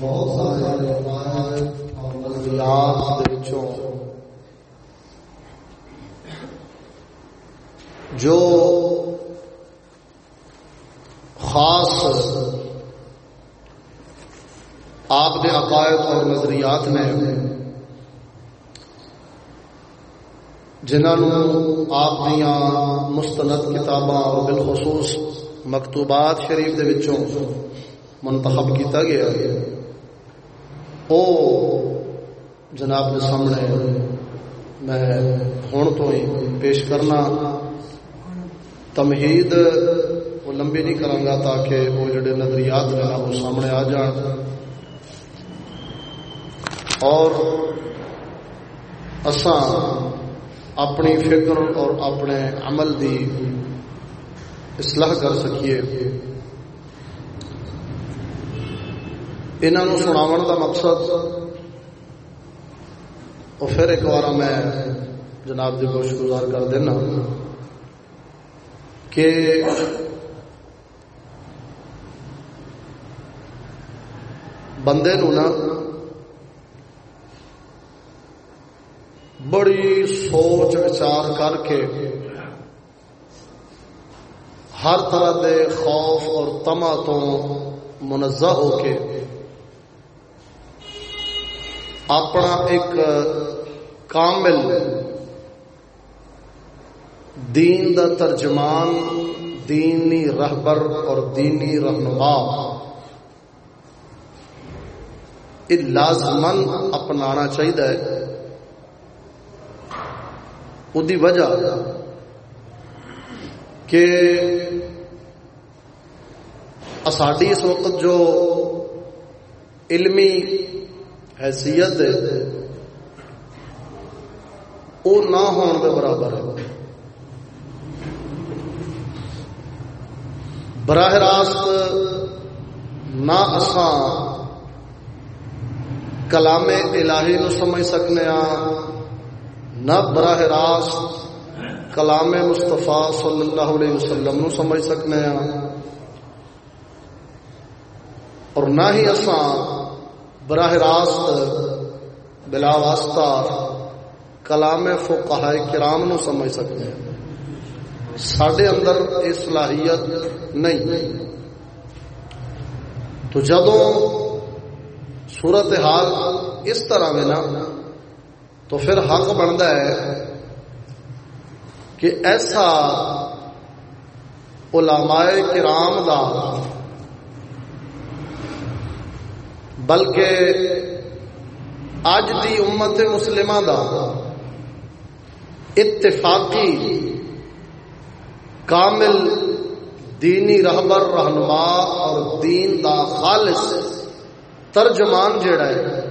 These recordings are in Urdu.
بہت سارے اور نظریات جو خاص آپ کے عقائد اور نظریات نے جنہوں آپ دیا مستند کتاباں اور بالخصوص مکتوبات شریف دے وچوں منتخب کیتا گیا او جناب کے سامنے میں ہوں تو ہی پیش کرنا تمہید وہ لمبی نہیں کروں گا تاکہ وہ جڑے نظریات نے وہ سامنے آ جان۔ اور اساں اپنی فکر اور اپنے عمل دی اصلاح کر سکیے۔ انہوں سناو کا مقصد اور پھر ایک بار میں جناب کی کوشش گزار کر دینا کہ بندے نو نا بڑی سوچ وچار کر کے ہر طرح دے خوف اور تما تو منزہ ہو کے اپنا ایک کامل دین دا ترجمان، دینی رہبر اور دینی رہنما یہ لازمن اپنانا چاہیے وہی وجہ کہ ساڈی اس وقت جو علمی حیثیت وہ نہ ہون دے برابر ہے۔ براہ راست نہ اساں کلام الہی نو سمجھ سکنے ہاں نہ براہ راست کلام مستفا صلی اللہ علیہ وسلم نو سمجھ سکنے ہاں۔ اور نہ ہی اساں براہ راست بلا واسطہ کلام فقہ کرام نو سمجھ سکتے ہیں سڈے اندر یہ صلاحیت نہیں۔ تو جدو صورت حال اس طرح میں نا، تو پھر حق بنتا ہے کہ ایسا علماء کرام دا بلکہ اج دی امت مسلمہ دا اتفاقی کامل دینی رہبر رہنما اور دین دا خالص ترجمان جیڑا ہے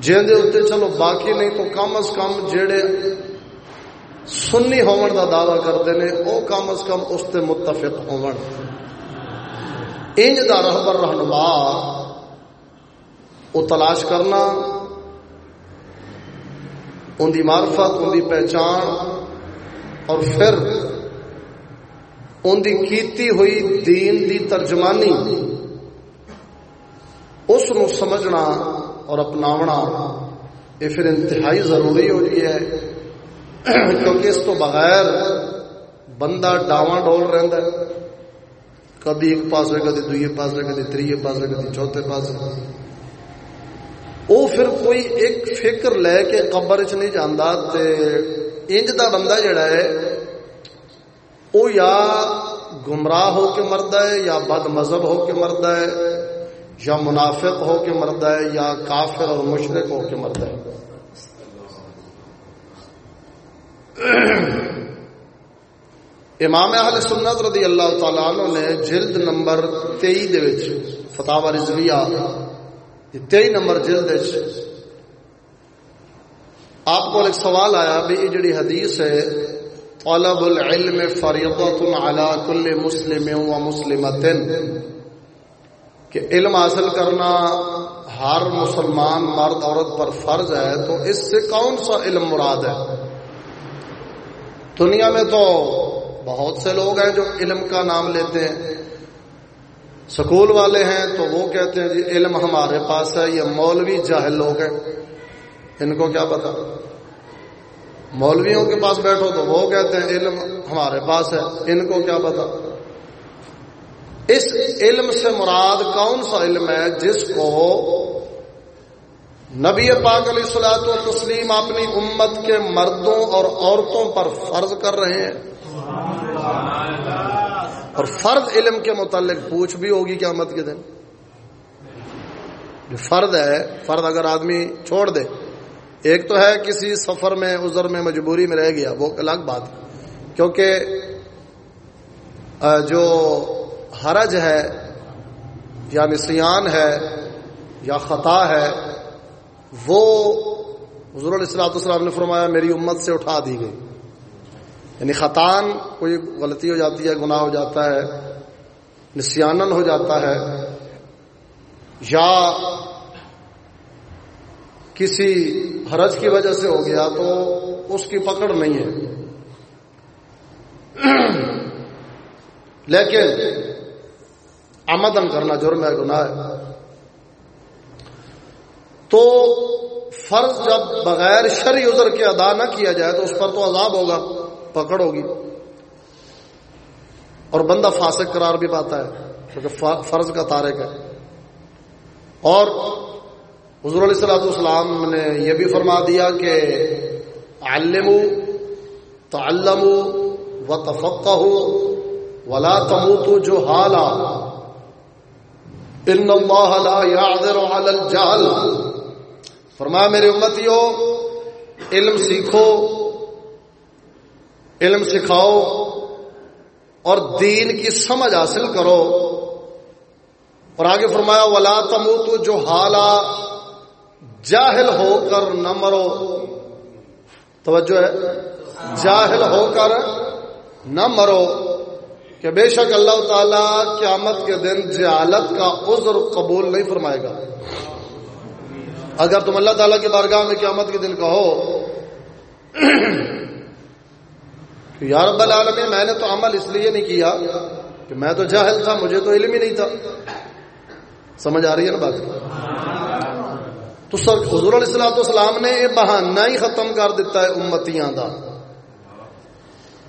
جن اتنے چلو باقی نہیں تو کم از کم جڑے سنی ہون دا دعوی کرتے ہیں وہ کم از کم اس تے متفق ہون انج دا رہبر رہنما وہ تلاش کرنا، ان کی معرفت، ان کی پہچان، اور پھر ان کی کیتی ہوئی دین دی ترجمانی، اس نو سمجھنا اور اپناونا، یہ پھر انتہائی ضروری ہو گئی ہے۔ کیونکہ اس تو بغیر بندہ ڈاواں ڈول رہتا ہے۔ کدی ایک پاس ہے کدی دوئے پاس ہے کدی تریے پاس ہے کدی چوتھے پاس ہے وہ پھر کوئی ایک فکر لے کے قبر چ نہیں جانا انج دا بندہ جڑا ہے وہ یا گمراہ ہو کے مرد ہے، یا بد مذہب ہو کے مرد ہے، یا منافق ہو کے مرد ہے، یا کافر اور مشرق ہو کے مرد ہے۔ امام اہل سنت رضی اللہ تعالیٰ عنہ نے جلد نمبر تئی دے فتح رضویہ تئی نمبر جلد آپ کو ایک سوال آیا بھی یہ جڑی حدیث ہے، طلب العلم فریضت علی کل مسلم و مسلمت کہ علم حاصل کرنا ہر مسلمان مرد عورت پر فرض ہے، تو اس سے کون سا علم مراد ہے؟ دنیا میں تو بہت سے لوگ ہیں جو علم کا نام لیتے ہیں۔ سکول والے ہیں تو وہ کہتے ہیں جی علم ہمارے پاس ہے، یہ مولوی جاہل لوگ ہیں۔ ان کو کیا پتا؟ مولویوں کے پاس بیٹھو تو وہ کہتے ہیں علم ہمارے پاس ہے۔ ان کو کیا پتا؟ اس علم سے مراد کون سا علم ہے جس کو نبی پاک علیہ السلاط و تسلیم اپنی امت کے مردوں اور عورتوں پر فرض کر رہے ہیں۔ اور فرد علم کے متعلق پوچھ بھی ہوگی قیامت کے دن۔ جو فرد ہے فرد اگر آدمی چھوڑ دے، ایک تو ہے کسی سفر میں، عذر میں مجبوری میں رہ گیا، وہ الگ بات۔ کیونکہ جو حرج ہے یعنی یا نسیان ہے یا خطا ہے وہ حضور علیہ السلاۃ السلام نے فرمایا، میری امت سے اٹھا دی گئی۔ یعنی خطان کوئی غلطی ہو جاتی ہے، گناہ ہو جاتا ہے، نسیانن ہو جاتا ہے، یا کسی حرج کی وجہ سے ہو گیا تو اس کی پکڑ نہیں ہے۔ لیکن آمدن کرنا جرم ہے، گناہ ہے۔ تو فرض جب بغیر شری ادھر کے ادا نہ کیا جائے تو اس پر تو عذاب ہوگا پکڑ ہوگی اور بندہ فاسق قرار بھی پاتا ہے، کیونکہ فرض کا تارک ہے۔ اور حضور علیہ السلام والسلام نے یہ بھی فرما دیا کہ علم تعلم و تفقہ ولا تموت جو حالا ان اللہ لا يعذر على الجهل۔ فرمایا میرے امتیو، علم سیکھو، علم سکھاؤ اور دین کی سمجھ حاصل کرو۔ اور آگے فرمایا، ولا تموت جو حالا جاہل ہو کر نہ مرو۔ توجہ ہے۔ جاہل ہو کر نہ مرو۔ کہ بے شک اللہ تعالی قیامت کے دن جہالت کا عذر قبول نہیں فرمائے گا۔ اگر تم اللہ تعالیٰ کی بارگاہ میں قیامت کے دن کہو کہ یا رب العالمین، میں نے تو عمل اس لیے نہیں کیا کہ میں تو جاہل تھا، مجھے تو علم ہی نہیں تھا۔ سمجھ آ رہی ہے نا بات؟ تو سر، حضور علیہ السلام اسلام نے یہ بہانہ ہی ختم کر دیتا ہے امتیاں دا۔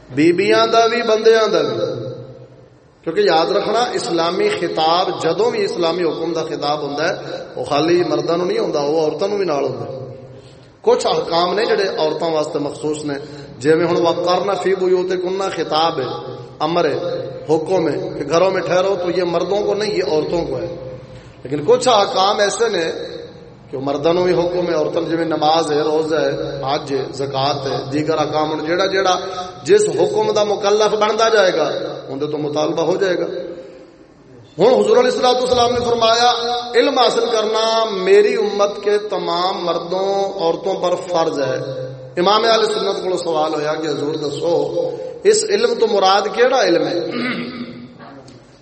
بیبیاں دا بھی، بندیاں دا بھی۔ کیونکہ یاد رکھنا اسلامی خطاب جدوں بھی اسلامی حکم دا خطاب ہوتا ہے، وہ خالی مردوں نہیں ہوتا وہ عورتوں بھی نال ہوتا کچھ احکام نے جڑے عورتوں واسطے مخصوص نے جی ہوں وقت کرنا فی بوتے کننا خطاب ہے، امر ہے، حکم ہے کہ گھروں میں ٹھہرو تو یہ مردوں کو نہیں، یہ عورتوں کو ہے۔ لیکن کچھ احکام ایسے نے کہ مردوں بھی حکم ہے، عورتوں جی نماز ہے روز ہے، حج ہے، زکات ہے، دیگر اکام ہوں جیڑا جیڑا جس حکم دا مکلف بنتا جائے گا اندر تو مطالبہ ہو جائے گا۔ ہوں حضور علیہ السلام السلام نے فرمایا، علم حاصل کرنا میری امت کے تمام مردوں، عورتوں پر فرض ہے۔ امام علیہ سنت کو سوال ہویا کہ حضور دسو، اس علم تو مراد کیڑا علم ہے؟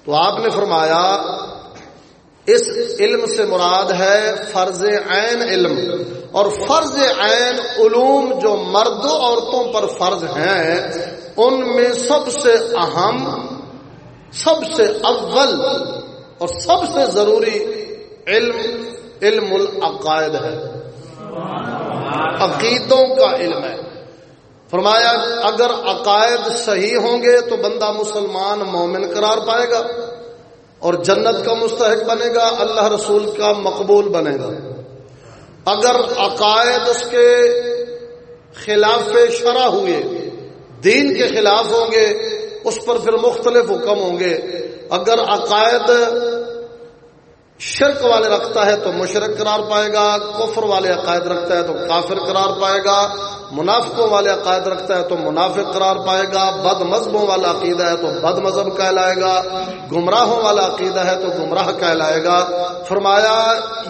تو آپ نے فرمایا اس علم سے مراد ہے فرض عین علم اور فرض عین علوم جو مرد عورتوں پر فرض ہیں، ان میں سب سے اہم، سب سے اول اور سب سے ضروری علم علم العقائد ہے۔ عقیدوں کا علم ہے۔ فرمایا، اگر عقائد صحیح ہوں گے تو بندہ مسلمان مومن قرار پائے گا۔ اور جنت کا مستحق بنے گا، اللہ رسول کا مقبول بنے گا۔ اگر عقائد اس کے خلاف شرح ہوئے، دین کے خلاف ہوں گے، اس پر پھر مختلف حکم ہوں گے۔ اگر عقائد شرک والے رکھتا ہے تو مشرق قرار پائے گا، کفر والے عقائد رکھتا ہے تو کافر قرار پائے گا، منافقوں والے عقائد رکھتا ہے تو منافق قرار پائے گا بد مذہبوں والا عقیدہ ہے تو بد مذہب کہلائے گا، گمراہوں والا عقیدہ ہے تو گمراہ کہلائے گا۔ فرمایا،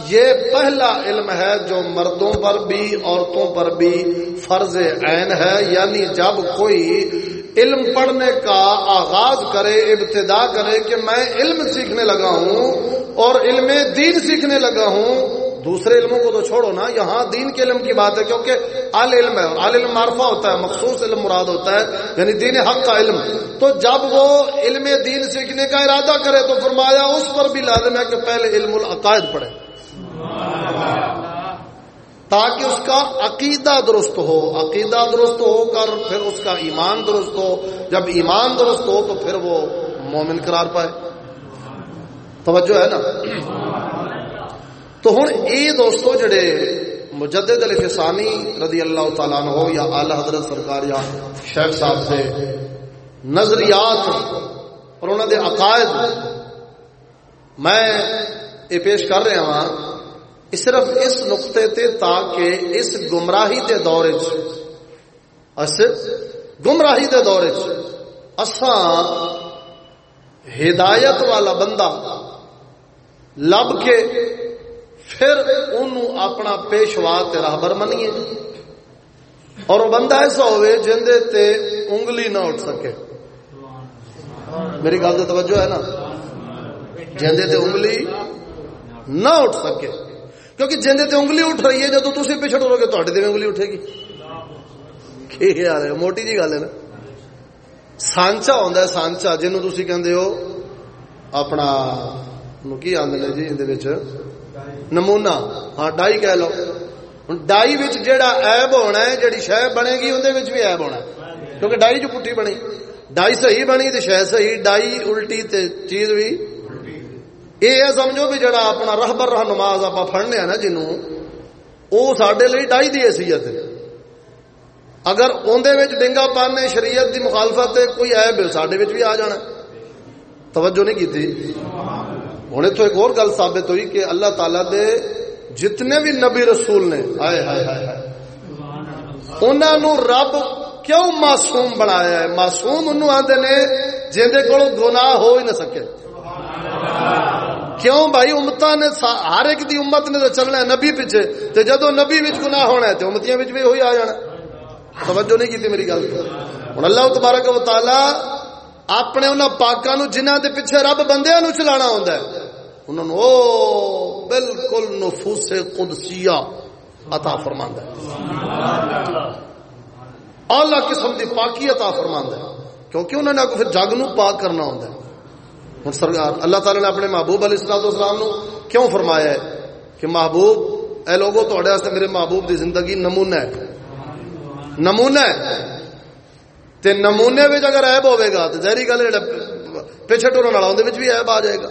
یہ پہلا علم ہے جو مردوں پر بھی، عورتوں پر بھی فرض عین ہے یعنی جب کوئی علم پڑھنے کا آغاز کرے، ابتدا کرے کہ میں علم سیکھنے لگا ہوں اور علم دین سیکھنے لگا ہوں۔ دوسرے علموں کو تو چھوڑو نا، یہاں دین کے علم کی بات ہے کیونکہ آل علم ہے، آل علم معرفہ ہوتا ہے، مخصوص علم مراد ہوتا ہے یعنی دین حق کا علم۔ تو جب وہ علم دین سیکھنے کا ارادہ کرے تو فرمایا اس پر بھی لازم ہے کہ پہلے علم العقائد پڑھے۔ تاکہ اس کا عقیدہ درست ہو۔ عقیدہ درست ہو کر پھر اس کا ایمان درست ہو۔ جب ایمان درست ہو تو پھر وہ مومن قرار پائے۔ توجہ ہے نا؟ تو ہوں یہ دوستو جڑے مجدد علی فسانی رضی اللہ تعالیٰ عنہ یا اعلی حضرت سرکار یا شیخ صاحب سے نظریات اور انہوں دے عقائد میں یہ پیش کر رہا ہاں۔ صرف اس نقطے تے تاکہ اس گمراہی دے دور اس گمراہی دے دور اساں ہدایت والا بندہ لب کے پھر انہوں اپنا پیشوا راہبر منیے۔ اور وہ بندہ ایسا ہوئے جندے تے انگلی نہ اٹھ سکے۔ میری گل توجہ ہے نا۔ جندے تے انگلی نہ اٹھ سکے۔ کیونکہ جندے تے انگلی اٹھ رہی ہے جب تھی پیچھے ٹورو گے تو انگلی اٹھے گی۔ کی خیال موٹی جی گل ہے نا۔ سانچا ہوتا ہے، سانچا جنوب تھی کہ اپنا کی آدھے جی اندر نمونا ہاں ڈائی کہہ لو۔ ڈائی جیڑا ایب ہونا ہے، جیڑی شہ بنے گی اندر بھی ایب ہونا کیونکہ ڈائی جو پٹھی بنی، ڈائی صحیح بنی تو شہ صحیح، ڈائی الٹی تے چیز بھی یہ سمجھو بھی جڑا اپنا رحبر رہ نماز آپ فڑنے نا جنوں وہ سڈے لی ڈائی دی حیثیت اگر اندر ڈنگا پانے شریعت دی مخالفت کوئی ایب سڈے بھی آ جانا توجہ نہیں کی ہوں اتو ایک اور گل ثابت ہوئی کہ اللہ تعالی دے جتنے بھی نبی رسول نے آئے ہائے ہائے ہائے انہوں رب کیوں معصوم بنایا ہے معصوم انہوں آتے نے جہد کو گناہ ہو ہی نہ سکے کیوں بھائی امت نے ہر ایک دی امت نے تو چلنا ہے نبی پیچھے تو جدو نبی بچ گناہ ہونا ہے تو امتیاں بھی وہی آ جانا توجہ نہیں کی میری گل۔ ہوں اللہ تبارک و تعالی اپنے انہوں پاکوں جنہ دے پیچھے رب بندیاں نو چلانا ہوندا ہے۔ انہوں نے او بالکل نفوس قدسیہ عطا فرماندا ہے۔ اعلی قسم دی پاکی عطا فرماندا ہے۔ کیونکہ انہوں نے پھر جگ نو پاک کرنا ہوندا ہے۔ سرکار اللہ تعالی نے اپنے محبوب علیہ الصلوۃ والسلام نو کیوں فرمایا ہے کہ محبوب، اے لوگوں تواڈے واسطے میرے محبوب دی زندگی نمونہ ہے۔ نمونہ ہے۔ تے نمونے وچ اگر عیب ہوے گا تے ظاہری گل ہے پیچھے ٹرن والا اون بھی عیب آ جائے گا۔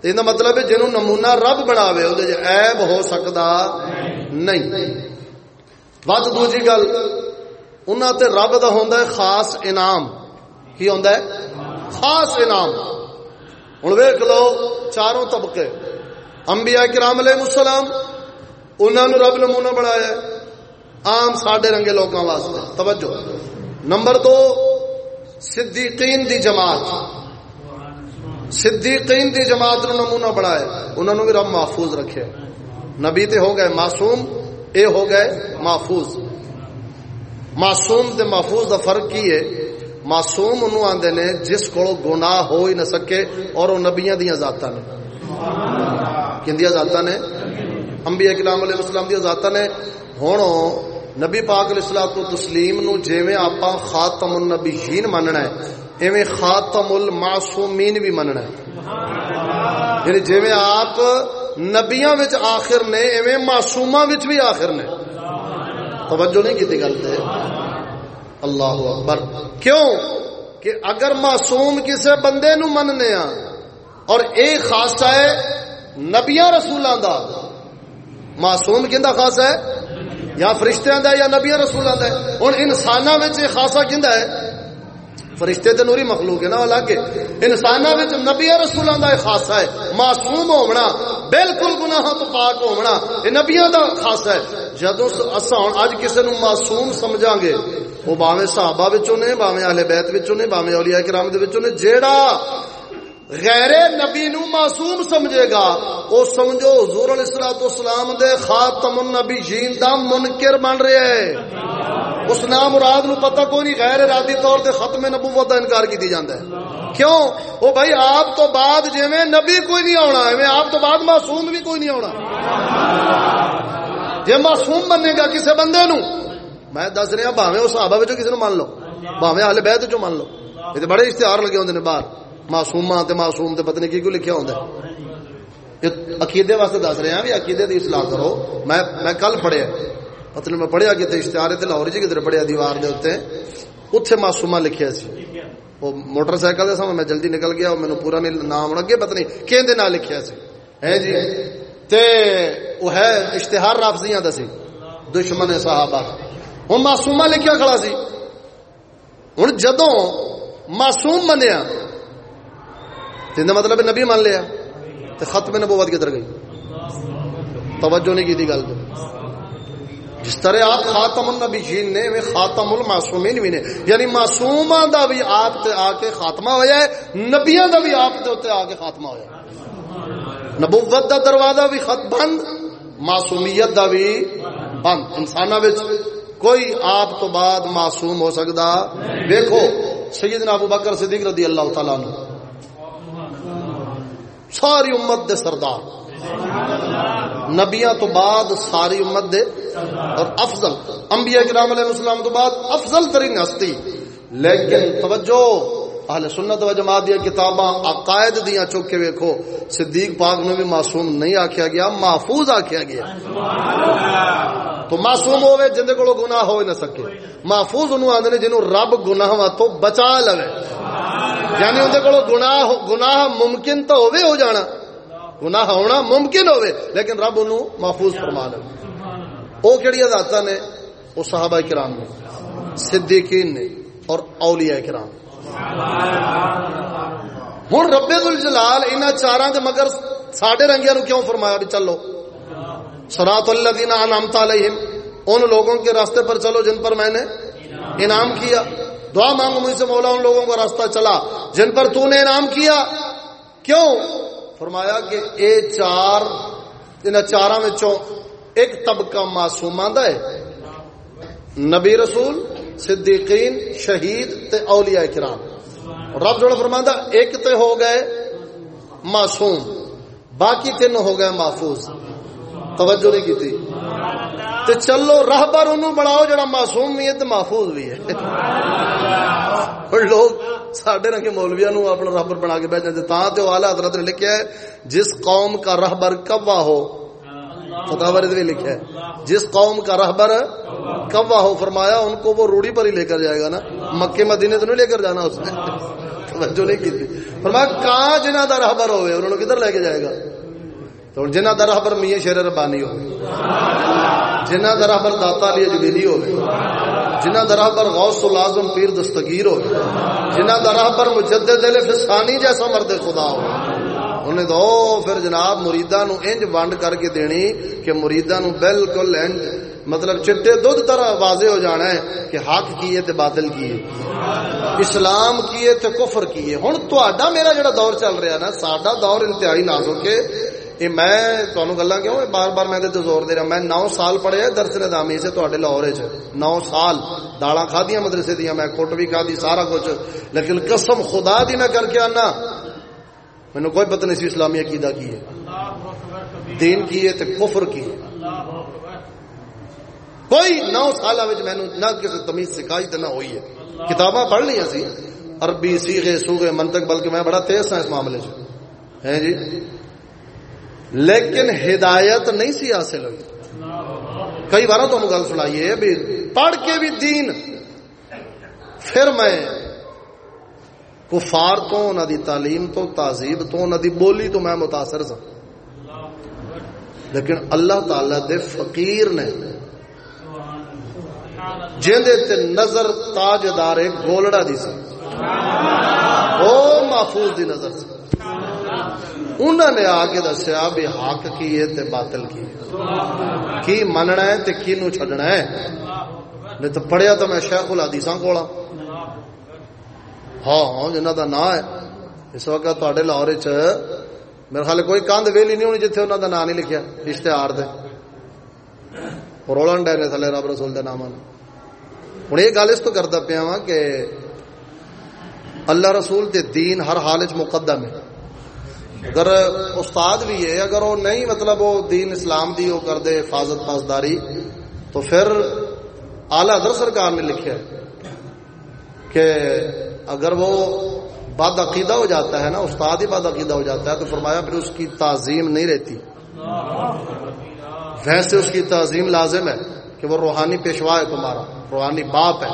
تے یہ مطلب ہے جنوں نمونہ رب بناوے اون وچ عیب ہو سکدا نہیں۔ بات دوسری گل، انہاں تے رب دا ہوندا ہے خاص انعام۔ کی ہوندا ہے؟ خاص انعام۔ ہن ویکھ لو، چاروں طبقے۔ انبیاء کرام علیہ السلام، انہاں نو رب نمونہ بنایا۔ عام ساڈے رنگے لوکاں واسطے۔ توجہ۔ نمبر دو، صدیقین دی جماعت۔ صدیقین دی جماعت نو نمونہ بنایا۔ انہوں نے بھی رب محفوظ رکھے۔ نبی تے ہو گئے معصوم، اے ہو گئے محفوظ۔ معصوم تے محفوظ دا فرق کی ہے؟ معصوم انہوں آندے نے جس کو گناہ ہو ہی نہ سکے اور وہ نبیاں دیاں ذاتاں نے۔ کندیاں ذاتاں نے؟ انبیاء کلام علیہ السلام دیاں ذاتاں نے۔ ہن نبی پاک علیہ الصلوۃ والتسلیم نو جویں آپا خاتم النبیین مننا ہے، ایویں خاتم المعصومین بھی مننا ہے۔ یعنی جویں آپ نبیاں وچ آخر نے، ایویں معصوماں وچ بھی آخر نے۔ توجہ نہیں کیتی گل تے۔ اللہ اکبر۔ کیوں؟ کہ اگر معصوم کسے بندے نو مننے ہاں اور اے خاصہ ہے نبیاں رسولاں دا، معصوم کیندا خاص ہے؟ یا فرشتیاں دا یا نبیاں رسولاں دا۔ ہن انساناں وچ اے خاصا کیندا ہے؟ فرشتے تے نوری مخلوق ہے نا الگ انساناں وچ نبیاں رسولاں دا خاصا ہے۔ معصوم ہونا بالکل گناہاں تو پاک ہونا اے نبیاں دا خاصا ہے۔ جدوں اساں اج کسے نو معصوم سمجھاں گے وہ باویں صحابہ وچوں نے، باویں اہل بیت وچوں نے، باویں اولیاء کرام دے وچوں نے، جیڑا غیر نبی نو معصوم سمجھے گا، او سمجھو حضور علیہ الصلوۃ والسلام دے خاتم النبیین دا منکر بن رہا ہے اس نام مراد نو پتہ کوئی نہیں، غیر ارادی طور تے ختم نبوت دا انکار کیتی جاندا ہے۔ کیوں؟ وہ بھائی، آپ تو بعد جی نبی کوئی نہیں آنا ایویں آپ تو بعد معصوم بھی کوئی نہیں آنا جی معصوم بنے گا کسی بندے نو میں دس رہا بھاوے وہ صحابہ کسی نے مان لو۔ بھاوے ہال بہ تو مان لو۔ یہ بڑے اشتہار لگے ہوتے ہیں باہر۔ معصوم معصوم تے پتہ نہیں کی کیوں لکھیا ہوتا عقیدے واسطے دس رہے ہیں، بھی عقیدے کی اصلاح کرو۔ میں میں کل پڑھیا مطلب میں پڑھیا کتنے اشتہار لاہور جی کدھر پڑھیا دیوار دے اتنے اتنے معصوما لکھیا سی۔ وہ موٹر سائیکل دے سامنے میں جلدی نکل گیا، وہ مینوں پورا نہیں نام اگے پتہ نہیں کہندے نال لکھیا سی۔ ہے جی؟ تے وہ ہے اشتہار رافضیاں دا سی، دشمن صحابہ۔ ہوں معصوما لکھیا کھڑا سی ہوں جدوں معصوم منیا تو مطلب نبی مان لیا تو ختم نبوت کدھر گئی توجہ نہیں کی تھی گل جس طرح آپ خاتم النبیین نے وہ خاتم المعصومین بھی نے یعنی معصوماں دا بھی آپ تے آ کے خاتمہ ہویا ہے نبیاں دا بھی آپ تے اوتے آ کے خاتمہ ہویا ہے نبوت دا دروازہ بھی خط بند معصومیت دا بھی بند انساناں وچ کوئی آپ تو بعد معصوم ہو سکتا۔ دیکھو، سیدنا ابو بکر صدیق رضی اللہ تعالیٰ عنہ۔ ساری امت دے سردار۔ نبیاں تو بعد ساری امت دے۔ اور افضل، انبیاء کرام علیہ السلام تو بعد افضل ترین ہستی۔ لیکن توجہ اہل سنت و جماعت دیا کتاباں عقائد دیا چوک کے ویکھو صدیق پاک نے بھی معصوم نہیں آکھیا گیا محفوظ آکھیا گیا۔ تو معصوم ہوئے جندے کو گناہ ہو نہ سکے۔ محفوظ انہوں آدھے نے جنہوں رب گناہ تو بچا لوے۔ یعنی اندے کو گناہ گناہ ممکن تو ہوئے ہو جانا۔ گناہ ہونا ممکن ہوئے لیکن رب انہوں محفوظ فرما لے۔ او کیڑی ذاتاں نے او صحابہ کرام نے صدیقین نے اور اولیاء کرام۔ ہوں رب الجلال انہاں چاراں دے مگر ساڈے رنگیاں نو کیوں فرمایا بھی چلو سرات اللہ دینا انعامت علیہم ان لوگوں کے راستے پر چلو جن پر میں نے انعام کیا دعا مانگو مجھ سے مولا ان لوگوں کا راستہ چلا جن پر تو نے انعام کیا کیوں فرمایا کہ اے چار ان چاراں وچوں ایک طبقہ معصوم آندا ہے نبی رسول صدیقین، شہید تے اولیاء کرام۔ رب جوڑا فرماندا، ایک تے ہو گئے معصوم، باقی تین ہو گئے محفوظ۔ توجہ نہیں کی تے چلو راہ بار انہوں بڑھاؤ جڑا معصوم بھی ہے تے محفوظ بھی ہے۔ اور لوگ ساڈے رنگ مولویا نو اپنا راہبر بنا کے بیٹھ جاتے تاں تے اعلی حضرت نے لکھا ہے، جس قوم کا راہبر کوا ہو فتاور بھی لکھا ہے۔ جس قوم کا راہبر کوا ہو، فرمایا ان کو وہ روڑی پر ہی لے کر جائے گا نا۔ مکے مدینے تو نہیں لے کر جانا اس نے۔ توجہ نہیں کی تھی۔ فرمایا، کہاں جنہ دا راہبر ہوئے؟ انہوں نے کدھر لے کے جائے گا؟ تو جنہ در حبر میاں شیر ربانی ہو جنہ در حبر داتا علی جبیلی ہو جنہ در حبر غوث العظم پیر دستگیر ہو جنہ در حبر مجدد علی فسانی جیسا مرد خدا ہو انہیں تو پھر جناب مریدہ نو انج وانڈ کر کے دینی کہ مریدہ نو بالکل انج مطلب چٹے دودھ طرح واضح ہو جانا ہے کہ حق کیے تے باطل کیے اسلام کیے تے کفر کیے ہن تہاڈا میرا جڑا دور چل رہا نا ساڈا دور انتہائی نازک ہے یہ میں تمہیں گلا کیوں بار بار میں تے زور دے رہا میں نو سال پڑھیا درس ندامی سے تے لاہور وچ نو سال دالا کھادیا مدرسے دیا میں کٹ بھی کھا دی سارا کچھ لیکن قسم خدا دی میں کر کے آنا مینو کوئی پتہ نہیں سی اسلامی عقیدہ کی ہے۔ دین کی ہے تے کفر کی ہے۔ کوئی نو سال نہ کسی تمیز سکھائی تو نہ ہوئی ہے۔ کتاباں پڑھ لی سی۔ عربی، سیغے سوگے منتق بلکہ میں بڑا تیز ہاں اس معاملے سے۔ ہیں جی؟ لیکن ہدایت نہیں سی حاصل ہوئی۔ کئی بار تو گل سنائیے بھی، پڑھ کے بھی دین۔ پھر میں کفار تو نہ دی تعلیم تو تہذیب تو نہ دی بولی تو میں متاثر سا لیکن اللہ تعالی دے فقیر نے تے نظر تاجدار گولڑا دی سی وہ محفوظ دی نظر سی انہوں نے آ کے دسیا بھی حق کی ہے تے باطل کی کی مننا ہے تے کی نو چھڈنا ہے؟ نہیں تو پڑھیا تو میں شیخ الحدیثاں کولا ہاں, ہاں، جنہ دا نام ہے۔ اس وقت تے لاہور چ میرے خیال کوئی کاند ویلی نہیں ہونی جتھے انہوں دا نام نہیں لکھیا، اشتہار دے۔ رولن ڈے نے تھلے رب رسول دے نام ہوں یہ گل اس تو کرتا پیا وا کہ اللہ رسول تے دین ہر حال چ مقدم ہے۔ اگر استاد بھی ہے، اگر وہ نہیں مطلب وہ دین اسلام دی وہ کر دے حفاظت پاسداری، تو پھر اعلی حضرت سرکار نے لکھا کہ اگر وہ بد عقیدہ ہو جاتا ہے نا، استاد ہی بد عقیدہ ہو جاتا ہے، تو فرمایا پھر اس کی تعظیم نہیں رہتی۔ ویسے اس کی تعظیم لازم ہے کہ وہ روحانی پیشوا ہے تمہارا، روحانی باپ ہے۔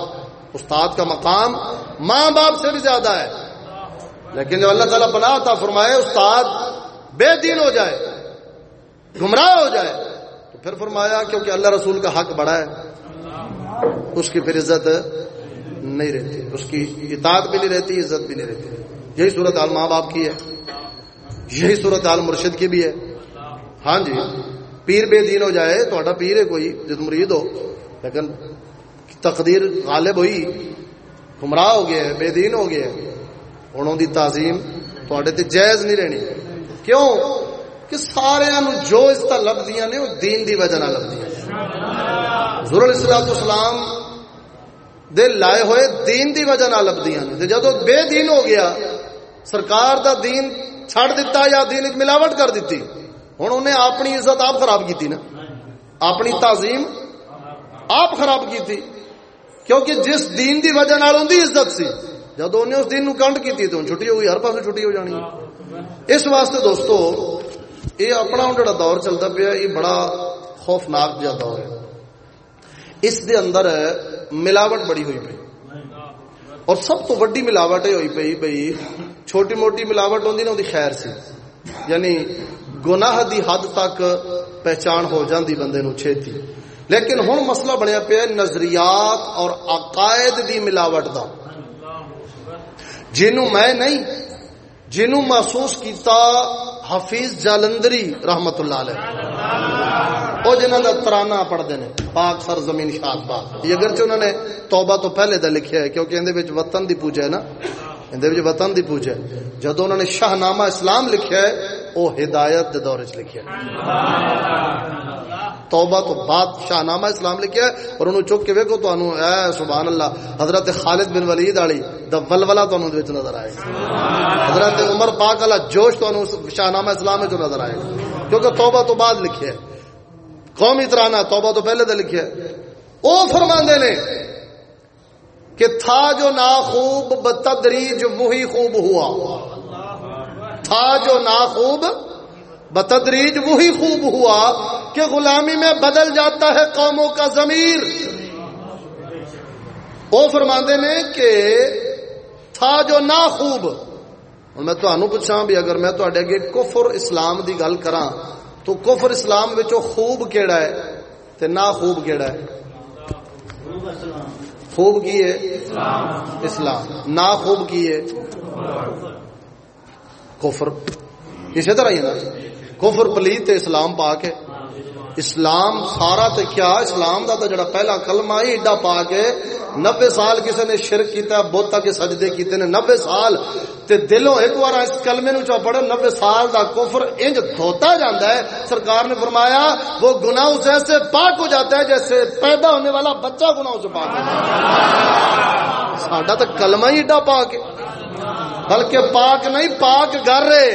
استاد کا مقام ماں باپ سے بھی زیادہ ہے۔ لیکن جب اللہ تعالیٰ بنا تھا فرمائے، استاد بے دین ہو جائے، گمراہ ہو جائے، تو پھر فرمایا کیونکہ اللہ رسول کا حق بڑا ہے۔ اس کی پھر عزت نہیں رہتی۔ اس کی اطاعت بھی نہیں رہتی، عزت بھی نہیں رہتی۔ یہی صورت حال ماں باپ کی ہے۔ یہی صورت حال مرشد کی بھی ہے۔ ہاں جی پیر بے دین ہو جائے تو پیر ہے کوئی جد مرید ہو۔ لیکن تقدیر غالب ہوئی، گمراہ ہو گیا ہے، بے دین ہو گیا ہے۔ انہوں دی تعظیم تے جائز نہیں رہنی۔ کیوں؟ کہ سارے جو اس طرح لبدیاں نے، وہ دین دی وجہ نہ لبدیاں ضرور اسلام اسلام دے لائے ہوئے دین دی وجہ نہ لبدیاں نے۔ جدو بے دین ہو گیا، سرکار دا دین چھڑ دیتا یا دین ملاوٹ کر دیتی ہوں انہیں اپنی عزت آپ خراب کی نا۔ اپنی تعظیم آپ خراب کی تھی کیونکہ جس دین دی وجہ نال ان عزت سی جب انہیں اس دن کنڈ کیتی تو چھٹی ہو گئی ہر پاس چھٹی ہو جانی۔ اس واسطے دوستو، یہ اپنا جڑا دور چلتا پیا، یہ بڑا خوفناک جا دور ہے۔ اس دے اندر ملاوٹ بڑی ہوئی پی اور سب تو وڈی ملاوٹ یہ ہوئی پی بھائی چھوٹی موٹی ملاوٹ ہوندی نا خیر سی۔ یعنی گناہ دی حد تک پہچان ہو جاندی بندے نو چھتی۔ لیکن ہن مسئلہ بنیا پیا نظریات اور عقائد دی ملاوٹ دا۔ جنوں میں نہیں، جنوں محسوس کیتا حفیظ جالندری رحمت اللہ علیہ۔ وہ جنہوں نے ترانا پڑھتے ہیں، پاک سر زمین شاد پاک یہ اگرچہ انہوں نے توبہ تو پہلے دا لکھیا ہے، کیونکہ اندر وطن دی پوجا ہے نا۔ اندر وطن دی پوجا ہے۔ جدو انہوں نے شاہ نامہ اسلام لکھیا ہے وہ ہدایت دے دورے چ لکھیا ہے۔ توبہ تو بعد شاہ نامہ اسلام لکھیا ہے، اور انہوں چک کے ویکو تو اے سبحان اللہ، حضرت خالد بن ولید علی دا ولولا تو انہوں وچ نظر آئے۔ حضرت عمر پاک اللہ جوش تو انہوں شاہ نامہ اسلام میں نظر آئے۔ کیونکہ توبہ تو بعد لکھیا ہے۔ قومی ترانہ، توبہ تو پہلے دے لکھیا ہے۔ او فرماندے نے کہ تھا جو نا خوب بتدریج وہی خوب ہوا۔ تھا جو نا خوب بتدریج وہی خوب ہوا کہ غلامی میں بدل جاتا ہے قوموں کا ضمیر۔ وہ فرماندے نے کہ تھا جو نہ خوب میں تمہیں پوچھا بھی، اگر میں اگے کفر اسلام دی گل کرا تو کفر اسلام خوب کیڑا ہے تے نہ خوب کیڑا ہے؟ خوب کی ہے؟ اسلام۔ نہ خوب کی ہے؟ کفر۔ اسی طرح ہی نا۔ کفر پلیت اسلام پا کے اسلام سارا تے کیا؟ اسلام دا تا جڑا پہلا کلمہ ہی ایڈا پا کے نبے سال کسی نے شرک کیتا ہے بوتا کے سجدے کیتے نے۔ نبے سال تے دلوں ایک بار اس کلمے نو چا پڑھے نبے سال دا کفر انج دھوتا جاندا ہے۔ سرکار نے فرمایا، وہ گناہوں سے ایسے پاک ہو جاتا ہے جیسے پیدا ہونے والا بچہ گناہوں سے پاک ہو جاتا ہے۔ ساڈا تے کلمہ ہی ایڈا پاک ہے۔ بلکہ پاک نہیں، پاک گر رہے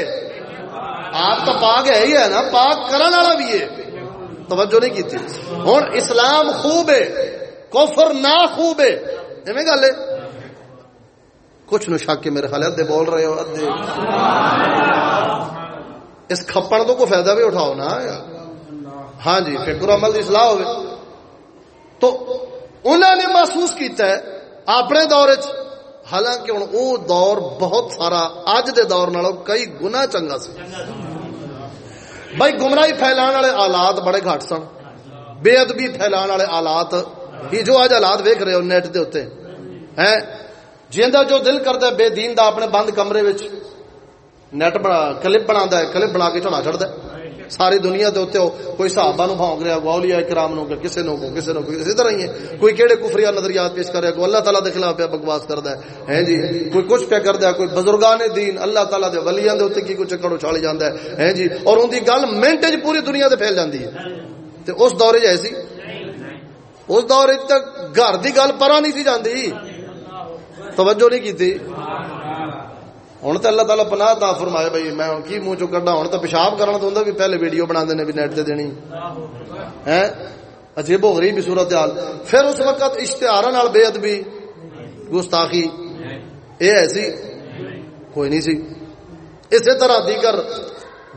آپ تو پاک ہے ہی ہے نا، پاک کرن والا بھی ہے۔ توجہ نہیں کی ہوں اسلام خوب ہے، کفر نہ خوب ہے۔ ایویں گل ہے۔ کچھ نو شک میرے خیال ادے بول رہے ہو ادے اس کھپڑ تو کو فائدہ بھی اٹھاؤ نا۔ ہاں جی فکر عمل کی سلاح ہوگی۔ تو انہوں نے محسوس کیتا ہے، اپنے دور چ حالانکہ ہوں وہ دور بہت سارا اج دے دور نالوں کئی گنا چنگا سی۔ بھائی گمراہی پھیلان والے آلات بڑے گھٹ سن۔ بے ادبی پھیلان والے آلات۔ ہی جو اج آلات ویک رہے ہو نیٹ دے اتنے ہیں؟ جیندہ جو دل کرتا ہے بے دین دا اپنے بند کمرے وچ نیٹ بنا کلپ بنا ہے، کلپ بنا کے چڑھا چڑھتا ہے۔ ساری دنیا دے ہوتے کوئی صحابہ نو بھونک رہا کو اولیاء کرام نو کسے نو کو کسے نو کو اسی طرح ہی ہے۔ کوئی نظریات پیش کر رہا کو اللہ تعالی دے خلاف پہ بکواس کردا ہے۔ ہیں جی؟ کوئی کچھ پہ کردا ہے، کوئی بزرگان دین، اللہ تعالی دے ولیاں دے اوتے کی کچھ چکڑ اچھال جاندا ہے۔ ہیں جی؟ اور اون دی گل منٹ پوری دنیا تے پھیل جاندی ہے۔ تے اس دور وچ ایسی؟ اس دور وچ گھر دی گل پرا نہیں سی جاندی۔ توجہ نہیں کیتی؟ ہوں تو اللہ تعالیٰ پناہ تا فرمائے بھائی میں کی منہ چو کڈا ہوں تو پیشاب کرنا تو بھی پہلے ویڈیو بنا دینے بھی نیٹ تے دینی ہے عجیب و غریب صورت حال پھر اس وقت اشتہار بے ادبی گستاخی یہ ایسی کوئی نہیں سی اسی طرح دیگر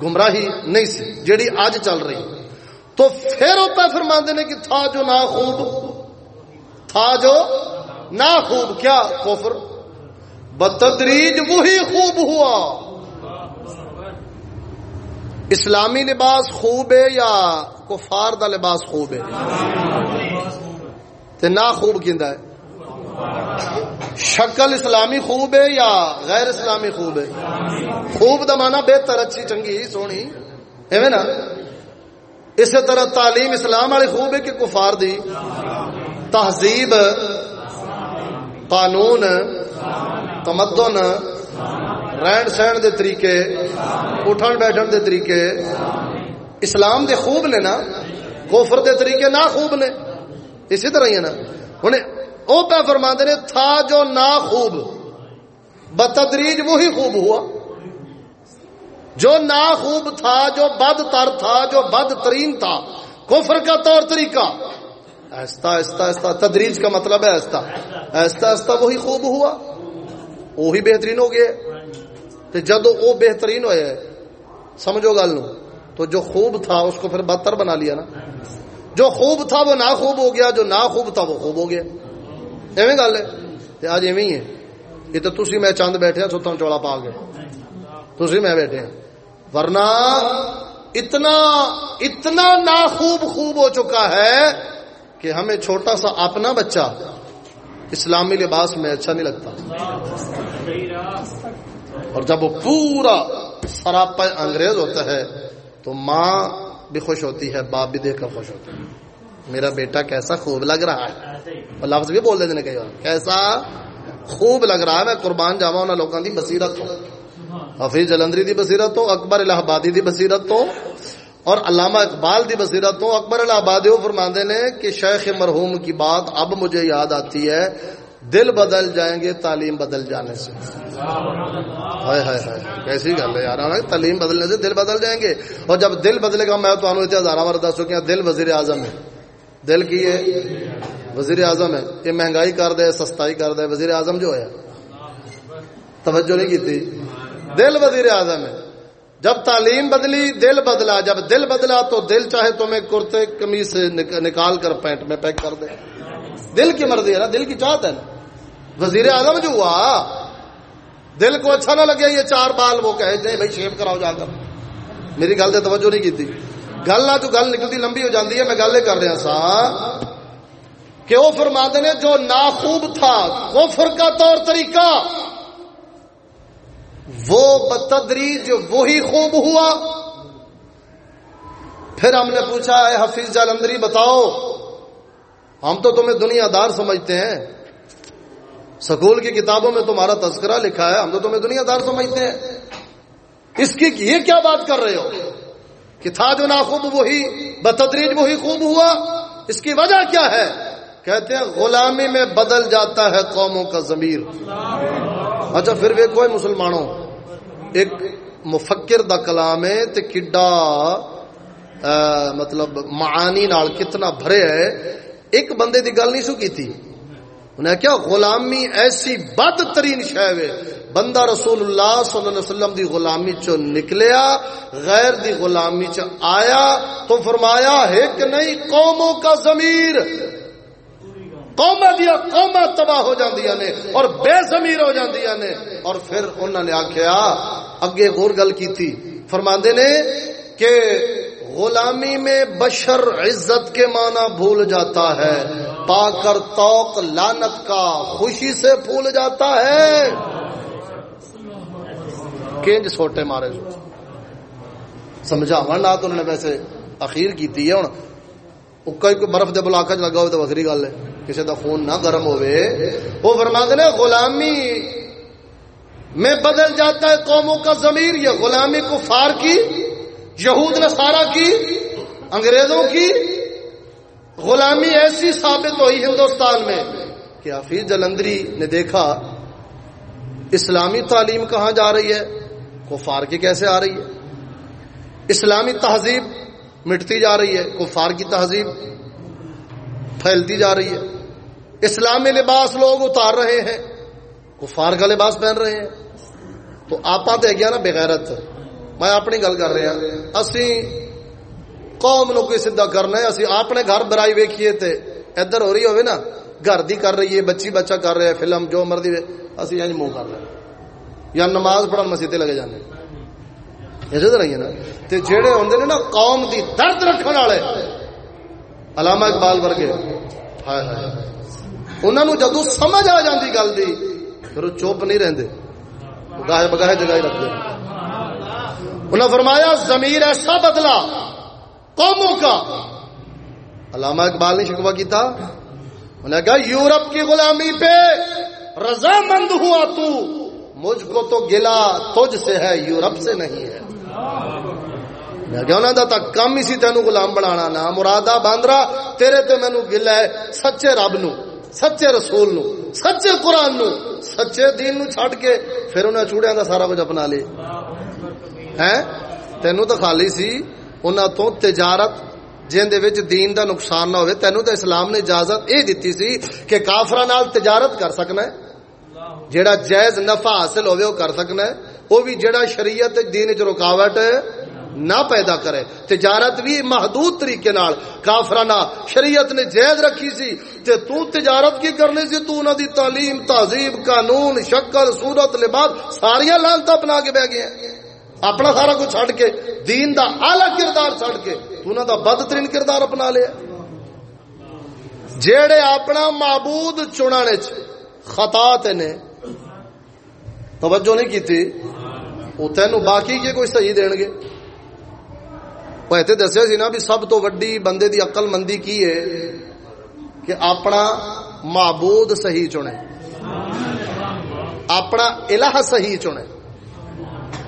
گمراہی نہیں سی جیڑی آج چل رہی تو پھر ہوتا فرما نے کہ تھا جو نہ خوب تھا جو نہ خوب کیا کفر بتدریج وہی خوب ہوا۔ اسلامی لباس خوب ہے یا کفار دا لباس خوب ہے؟ تے نہ خوب کیندا ہے؟ شکل اسلامی خوب ہے یا غیر اسلامی خوب ہے؟ خوب دا مانا بہتر، اچھی، چنگی، سونی۔ ایویں نا؟ اسی طرح تعلیم اسلام والی خوب ہے کہ کفار دی؟ تہذیب، قانون تمدن رہن سہن دے طریقے اٹھن بیٹھن دے طریقے اسلام دے خوب نے نا کوفر دے طریقے نہ خوب نے اسی طرح ہی ہے نا ہوں وہ پہ فرما نے تھا جو نہ خوب بتدریج وہی خوب ہوا جو نا خوب تھا جو بد تر تھا جو بد ترین تھا کفر کا طور طریقہ ایستا ایستا ایستا تدریج کا مطلب ہے ایستا ایستا ایستا وہی خوب ہوا وہی بہترین ہو گیا تو جد وہ بہترین ہوئے سمجھو گل نو تو جو خوب تھا اس کو پھر بدتر بنا لیا نا جو خوب تھا وہ نہ خوب ہو گیا جو نہ خوب تھا وہ خوب ہو گیا ایویں گل ہے آج ایویں ہی ہے یہ تو تھی میں چند بیٹھے ستم چوڑا پا گئے تھی میں بیٹھے ورنہ اتنا اتنا نا خوب خوب ہو چکا ہے کہ ہمیں چھوٹا سا اپنا بچہ اسلامی لباس میں اچھا نہیں لگتا۔ اور جب وہ پورا سراپا انگریز ہوتا ہے، تو ماں بھی خوش ہوتی ہے، باپ بھی دیکھ کر خوش ہوتا ہے۔ میرا بیٹا کیسا خوب لگ رہا ہے۔ اور لفظ بھی بول دیتے ہیں کئی بار کیسا خوب لگ رہا ہے، میں قربان جاوا انہوں لوگوں کی بصیرت ہو حفیظ جلندری دی بصیرت ہو اکبر الہ آبادی دی بصیرت ہو اور علامہ اقبال دی بصیرت اکبر الہ فرماندے نے کہ شیخ مرحوم کی بات اب مجھے یاد آتی ہے، دل بدل جائیں گے، تعلیم بدل جانے سے۔ ہائے ہائے ہائے، کیسی گل ہے یار تعلیم بدلنے سے دل بدل جائیں گے۔ اور جب دل بدلے گا، میں تو ہزارہ بار دس چکے دل وزیر اعظم ہے۔ دل کی ہے؟ وزیر اعظم ہے۔ یہ مہنگائی کر دے سستائی کر دے، وزیر اعظم جو ہے۔ توجہ نہیں کی تھی دل وزیر اعظم ہے۔ جب تعلیم بدلی، دل بدلا۔ جب دل بدلا تو دل چاہے تمہیں کرتے کمیز سے نکال کر پینٹ میں پیک کر دے۔ دل کی مرضی ہے نا، دل کی چاہت ہے نا۔ وزیر اعظم جو ہوا، دل کو اچھا نہ لگے، یہ چار بال وہ کہے جائے بھائی شیپ کراؤ جا کر۔ میری گل سے توجہ نہیں کی تھی گل نہ جو گل نکلتی لمبی ہو جاتی ہے، میں گل یہ کر رہا سا کہ وہ فرما نے جو ناخوب تھا کفر کا طور طریقہ۔ وہ بتدریج وہی خوب ہوا۔ پھر ہم نے پوچھا ہے حفیظ جالندری بتاؤ، ہم تو تمہیں دنیا دار سمجھتے ہیں۔ سکول کی کتابوں میں تمہارا تذکرہ لکھا ہے، ہم تو تمہیں دنیا دار سمجھتے ہیں۔ اس کی یہ کیا بات کر رہے ہو؟ کہ تھا جو ناخوب وہی، بتدریج وہی خوب ہوا، اس کی وجہ کیا ہے؟ کہتے ہیں، غلامی میں بدل جاتا ہے قوموں کا ضمیر۔ اچھا پھر وہ کوئی مسلمانوں ایک مفکر دا کلام ہے تے کڈا مطلب معانی نال کتنا بھرے ہے۔ ایک بندے دی گل نہیں سو کی تھی انہیں کیا غلامی ایسی بد ترین شہ بندہ رسول اللہ صلی اللہ علیہ وسلم دی غلامی چو نکلیا، غیر دی غلامی چ آیا تو فرمایا ہے کہ نہیں، قوموں کا ضمیر۔ قوم دیا قوم تباہ ہو جاندیا نے اور بے ضمیر ہو جاندیا نے۔ اور پھر انہوں نے آخیا اگے غور گل کی تھی فرماندے نے کہ غلامی میں بشر عزت کے معنی بھول جاتا ہے۔ پا کر توق لانت کا خوشی سے پھول جاتا ہے۔ کنج سوٹے مارے۔ سمجھاو نہ تو انہوں نے ویسے اخیر کیتی ہے۔ ہوں کوئی برف دے بلاکا چ لگا ہو تو وکری گل ہے کسی دا خون نہ گرم ہوئے وہ فرما نے غلامی میں بدل جاتا ہے قوموں کا ضمیر یہ غلامی کفار کی یہود نصارہ کی انگریزوں کی غلامی ایسی ثابت ہوئی ہندوستان میں کہ حفیظ جلندری نے دیکھا اسلامی تعلیم کہاں جا رہی ہے کفار کی کیسے آ رہی ہے اسلامی تہذیب مٹتی جا رہی ہے، کفار کی تہذیب پھیلتی جا رہی ہے۔ اسلامی لباس لوگ اتار رہے ہیں، کفار کا لباس پہن رہے ہیں۔ تو آپ آتے گیا نا، بغیرت؟ میں اپنی گل کر رہا اسی قوم نو کوئی سیدھا کرنا ہے، اسی اپنے گھر برائی ویکھیے تے ادھر ہو رہی ہوئے نا، گھر دی کر رہی ہے، بچی بچہ کر رہے فلم جو مرضی اسی انج منہ کر رہے یا نماز پڑھن مسیتے لگے جانے ایسے طرح ہی ہے نا تے جیڑے ہوندے نے نا قوم دی درد رکھن والے علامہ اقبال ورگے ہائے ہائے انہاں نو جدوں سمجھ آ جاندی گل دی پھر وہ چپ نہیں رہندے گاہے بگاہے جگہ ہی رکھتے انہوں نے فرمایا ضمیر ایسا بدلا قوموں کا علامہ اقبال نے شکوا کیتا انہوں نے کہا یورپ کی غلامی پہ رضامند ہوا تو مجھ کو تو گلا تجھ سے ہے یورپ سے نہیں ہے میں کہا انہوں نے کم اسی تینوں غلام بنانا نا مرادہ باندرا تیرے تو مینو گلا ہے سچے رب نو سچے رسول نو سچے قرآن نو سچے دین نو چھڑ کے پھر انہیں چوڑیاں دا سارا کچھ اپنا لے ہیں تینوں تو خالی سی انہاں تو تجارت جن دے وچ دین دا نقصان نہ ہوئے تینوں تو اسلام نے اجازت اے دیتی سی کہ کافرہ نال تجارت کر سکنا ہے جیڑا جائز نفع حاصل ہوئے وہ کر سکنا ہے وہ بھی جیڑا شریعت دین چ رکاوٹ نہ پیدا کرے تجارت بھی محدود طریقے نال کافرانہ شریعت نے جائز رکھی سی تے تو تجارت کی کرنے سی تو انہاں دی تعلیم، تہذیب، قانون، شکل، صورت، لباس ساریاں لانتا اپنا کے بہ گئے اپنا سارا کچھ چھڈ کے، دین دا اعلی کردار چھڈ کے تو انہاں دا بدترین کردار اپنا لیا۔ جیڑے اپنا معبود چنانے چ خطا تے نے توجہ نہیں کیتی وہ تینوں باقی کے کوئی صحیح دین گے؟ وہ اتنے دسیا سی نا بھی سب تو وڈی بندے دی عقل مندی کی ہے کہ اپنا معبود صحیح چنے۔ اپنا الہ صحیح چنے۔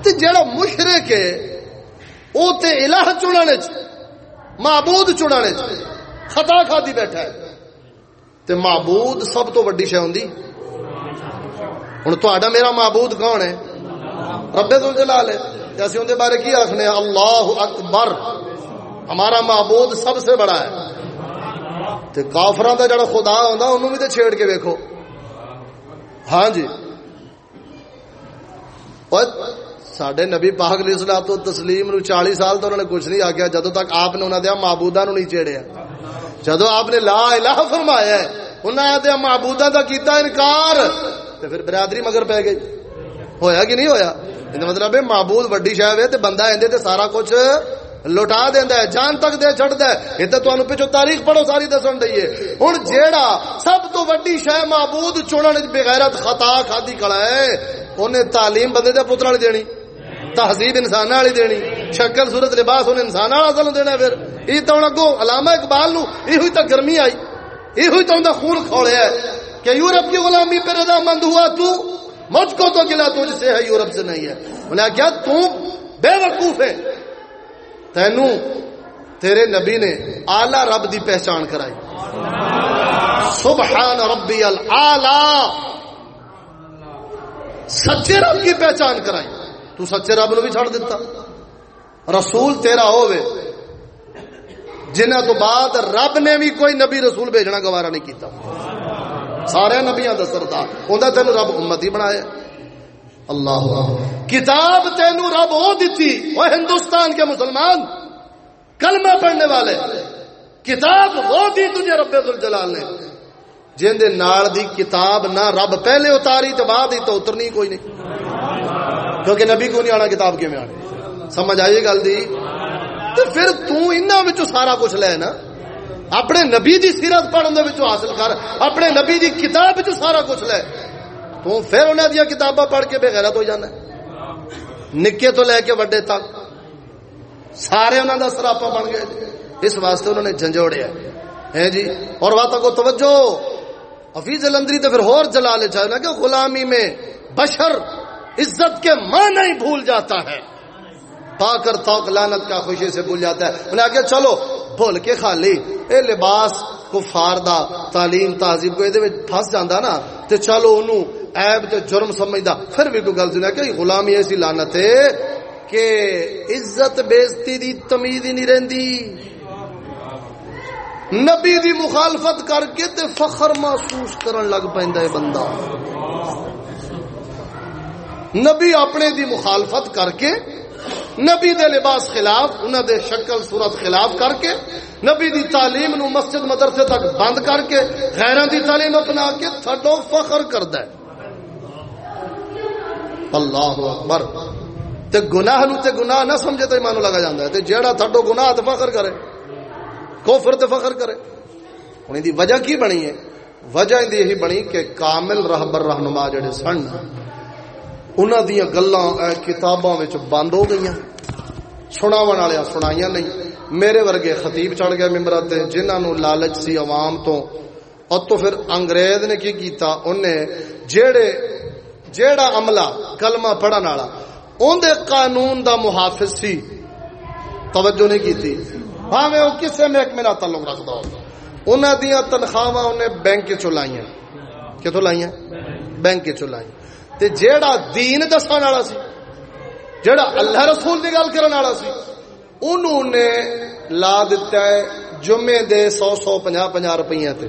تے جڑا مشرک ہے، او تے الہ چنانے چ، معبود چنانے چ، خطا کھادی بیٹھا ہے۔ تے معبود سب تو وڈی شے ہوندی؟ ہن تہاڈا میرا معبود کون ہے؟ رب ذوالجلال ہے۔ اسی اندر بارے کی آخنے اللہ اکبر۔ ہمارا معبود سب سے بڑا ہے۔ تے کافران دا جڑا خدا ہوندا، انہوں بھی تے چھیڑ کے ویکھو۔ ہاں جی۔ اور ساڈے نبی پاک علیہ الصلوۃ والتسلیم نو 40 سال تو انہوں نے کچھ نہیں آکھیا، جدوں تک آپ نے انہاں دے معبوداں نو نہیں چھیڑیا۔ جدوں آپ نے لا الہ فرمایا ہے، انہاں دے معبوداں دا کیتا انکار، تے پھر برادری مگر پہ گئی۔ ہویا کہ نہیں ہویا؟ مطلب معبود وڈی شہ ہے بندہ اندے تے سارا کچھ لٹا دیندا ہے جان تک دے چھڑدا ہے یہ تے تانوں پیچھے تاریخ پڑھو ساری دسن دئیے ہن جیڑا سب تو وڈی شے معبود چنن وچ بغیرت خطا کھادی کڑا ہے اونے تعلیم بندے دے پتر والی دینی تہذیب انسان والی دینی شکل صورت لباس اونے انسان والا اصل دینا پھر ای تے ہن اگوں علامہ اقبال نو ایہی تے گرمی آئی ایہی تے اوندا خون کھولیا ہے کہ یورپ کی غلامی پہ رضا مند ہوا تو مجھ کو تو گلا، تجھ سے ہے، یورپ سے نہیں ہے۔ انہیں کیا تم بے وقوف ہے؟ تینو، تیرے نبی نے آلہ رب دی پہچان کرائی۔ سبحان ربی العالی سچے رب کی پہچان کرائی۔ تو سچے رب نو بھی چھڑ دیتا رسول تیرا ہوئے جنہ تو بعد رب نے بھی کوئی نبی رسول بھیجنا گوارا نہیں کیتا۔ سارے نبیاں دا سردار۔ اوندا تینو رب امتی بنایا۔ اللہ کتاب تینو رب او دتی۔ او ہندوستان کے مسلمان۔ کلمہ پڑھنے والے۔ کتاب وہ دی تجھے رب الجلال نے۔ جن دے نال دی کتاب نہ رب پہلے اتاری تو بعد ہی تو اترنی کوئی نہیں۔ کیونکہ نبی کو نہیں آنا، کتاب کے میں آنے سمجھ آئیے گل دی؟ تو پھر تو انہاں وچوں سارا کچھ لے نا۔ اپنے نبی دی سیرت پڑھن دے وچوں حاصل کر، اپنے نبی دی کتاب وچوں سارا کچھ لے۔ تو پھر انہاں دی کتاباں پڑھ کے بے غیرت ہو جانا۔ نکے تو لے کے وڈے تک۔ سارے انہاں دا سراپا بن گئے۔ اس واسطے انہوں نے جھنجوڑیا ہے ہاں جی؟ اور باتوں کو توجہ۔ حفیظ الندری تو پھر اور جلا لے چاہے نا کہ غلامی میں بشر عزت کے معنی ہی بھول جاتا ہے۔ پا کر توک لانت کا خوشی سے بھول جاتا ہے۔ انہیں آگے چلو بھول کے خالی۔ اے لباس کفار دا، تعلیم تہذیب کو یہ پھنس جانا نا، تے چلو انہوں عیب تے جرم سمجھدا۔ پھر بھی کوئی گل سنا کہ غلامی ایسی لعنت ہے کہ عزت بےزتی دی تمیز ہی نہیں رہندی۔ نبی دی مخالفت کر کے تے فخر محسوس کرن لگ پیندا ہے بندہ۔ نبی اپنے دی مخالفت کر کے نبی دے لباس خلاف انہوں دے شکل، صورت خلاف کر کے، نبی دی تعلیم نو مسجد، مدرسے تک بند کر کے، غیران دی تعلیم اپنا کے تھڈو فخر کرد ہے۔ اللہ اکبر۔ تے گناہ نو تے گناہ نہ سمجھے تو ایمانو لگا جاندہ ہے۔ تے جیڑا تھڈو گناہ تے فخر کرے کوفر تے فخر کرے۔ انہیں دی وجہ کی بنی ہے؟ وجہ اندی یہی بنی کہ کامل رہبر رہنما جڑے سن انہوں دیا گلا کتاباں بند ہو گئی سناو والے سنائی نہیں میرے ورگے خطیب چڑھ گئے ممبر جنہوں لالچ سی عوام تو اور تو پھر انگریز نے کی کیتا انہیں جیڑے جیڑا عملہ کلمہ پڑھن والا اندر قانون دا محافظ سی توجہ نہیں کی تھی میں وہ کسے محکمے نہ تعلق رکھتا ہوں انہوں دیا تنخواہ انہیں بینک چ لائیاں کتوں لائیاں بینک چ لائیاں تے جیڑا دین دسان والا سی جیڑا اللہ رسول دی گل کرن والا سی انہوں نے لا دیتا ہے جمعے دے سو سو پنجا پنجا روپیے تے۔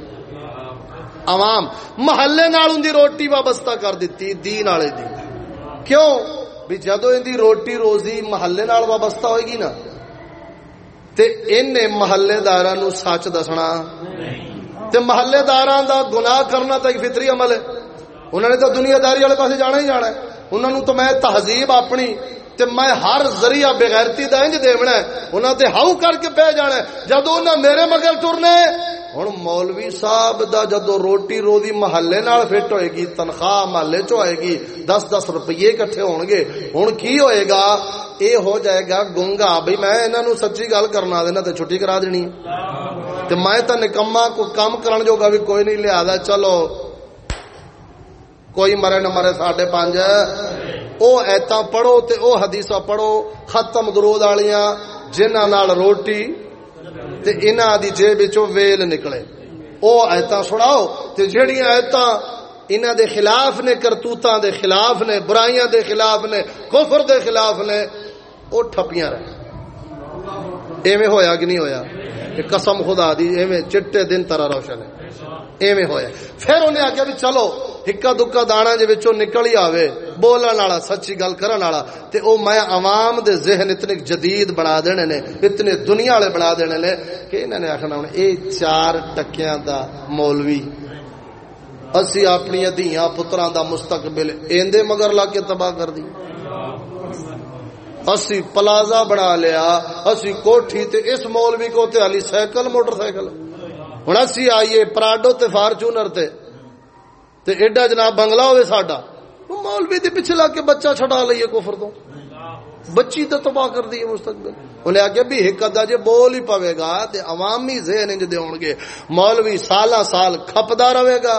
عوام محلے نال دی روٹی وابستہ کر دیتی دین والے دی۔ کیوں؟ بھی جدو ان دی روٹی روزی محلے نال وابستہ ہوئے گی نا تے ان محلے داراں نو سچ دسنا۔ تے محلے داراں دا گناہ کرنا تے فطری عمل ہے۔ انہوں نے تو دنیا داری والے پاس جانا ہی جانا ہے۔ انہوں نے تو میں تہذیب اپنی تے میں ہر ذریعہ بغیرتی دا انج دیونا ہے۔ انہوں نے ہاؤ کر کے پہ جانا ہے۔ جدو انہوں میرے مگر ٹرنے ہوں مولوی صاحب دا جدو روٹی روزی محلے نال فٹ ہوئے گی، تنخواہ محلے چ ہوئے گی، دس دس روپیے کٹھے ہون گے ہوں کی ہوئے گا؟ اے ہو جائے گا گنگا۔ بھائی میں انہوں سچی گل کرنا دینا تے چھٹی کرا دینی۔ تے میں تو نکما کو کام کرن جو گا بھی کوئی نہیں لیا چلو کوئی مرے نہ مرے ساڈے پانچ او ایتا پڑھو تے او حدیث پڑھو، ختم درود والیاں جنہاں نال روٹی تے انہاں دی جیب وچوں ویل نکلے۔ او ایتا سناؤ تے جڑیاں ایتا انہاں دے خلاف نے، کرتوتاں دے خلاف نے، برائیاں دے خلاف نے، کفر دے خلاف نے، او ٹھپیاں رہے ایویں ہویا کہ نہیں ہویا؟ قسم خدا دی، ایویں چٹے دن طرح روشن ہے۔ ایویں ہویا پھر انہیں آخیا بھی چلو، ہکا دکا دانا جی وچوں نکل ہی آوے، بولن والا، سچی گل کرن والا۔ تے او میں عوام دے ذہن اتنے جدید بنا دینے نے، اتنے دنیا والے بنا دینے نے کہ انہوں نے آخنا ہوں، اے چار ٹکیاں دا مولوی۔ اسی اپنی دھیاں، پتراں دا مستقبل، ایندے مگر لا کے تباہ کر دی۔ اسی پلازا بنا لیا، اسی کوٹھی تے اس مولوی کو تے علی سائیکل، موٹر سائیکل۔ ہوں اسی آئیے پراڈو تے فارچونر تے تے ایڈا جناب بنگلہ ہوئے ساڈا مولوی دے پیچھے لا کے بچہ چھڑا لئیے کفر تو بچی تو تباہ کر دی مستقبل انہیں آگے بھی ایک ادا جے بول ہی پوے گا تے عوامی ذہن انج دے ہون گے مولوی سالہ سال کھپدا رہے گا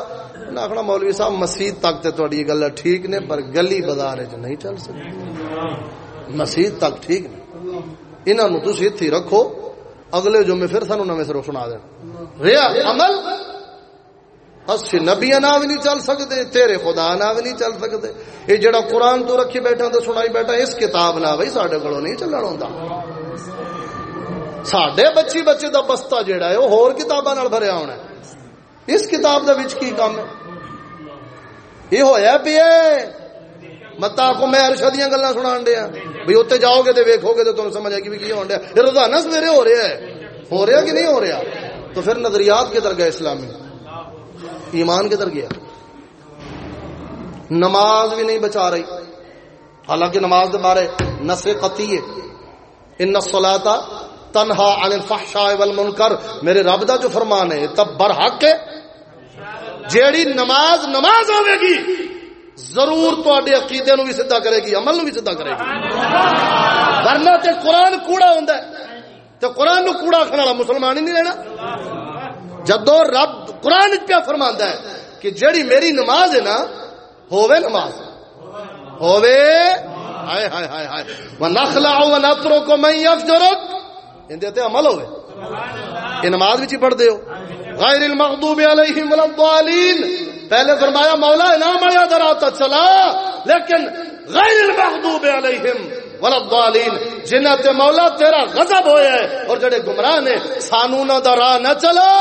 نہ آخنا مولوی صاحب مسجد تک تے تہاڈی گل ٹھیک نے پر گلی بازار وچ نہیں چل سکتی مسجد تک ٹھیک نے انہاں نو تسی ایتھے رکھو اگلے جمعے پھر سانو نویں سروں سنا دین ریا، عمل؟ اسی نبیا نہ بھی نہیں چل سکتے، تیرے خدا نہ بھی نہیں چل سکتے۔ یہ جڑا قرآن تو رکھی بیٹھا تو سنائی بیٹھا، اس کتاب نہ بھائی سڈے کو نہیں چلنا ہوتا سڈے بچی بچے دا بستہ جڑا ہے، وہ ہور کتاباں بھریا ہونا ہے۔ اس کتاب دا وچ کی کام ہے؟ یہ ہویا پیا متا کو میں ارشد دیا گلا سنا دیا بھائی اتنے جاؤ گے تو ویکو گے تو تمہیں سمجھ آئے گی بھی کی ہو رہا یہ روزانہ سویرے ہو رہا ہے ہو رہا کہ نہیں ہو رہا تو پھر نظریات کدھر گئے اسلامی ایمان کدھر گیا نماز بھی نہیں بچا رہی حالانکہ نماز کے بارے نس قطعی ہے ان سلاتا تنہا عن الفحشاء والمنکر میرے رب دا جو فرمان ہے تب برحق ہے جیڑی نماز نماز ہوے گی ضرور تے عقیدے نو بھی سیدھا کرے گی، عمل نو بھی سیدھا کرے گی۔ ورنہ تے قرآن کوڑا ہوندا ہے۔ تے قرآن نو کوڑا کھانے والا مسلمان ہی نہیں رہنا۔ جدو رب قرآن پیا فرما ہے کہ جڑی میری نماز ہے نا، ہووے نماز۔ ہووے۔ ہائے ہائے ہائے ہائے۔ ونخلع ونترک من یفجرک اندے تے عمل ہوئے یہ نماز وچ پڑھ دیو غیر المغضوب علیہم ولا الضالین پہلے فرمایا، مولا انعام آیا دراتا چلا، لیکن غیر المحدوب علیہم ولدالین جنہ تے مولا تیرا غضب ہویا ہے اور جڑے گمراہ نے سانو نہ دا راہ نہ چلا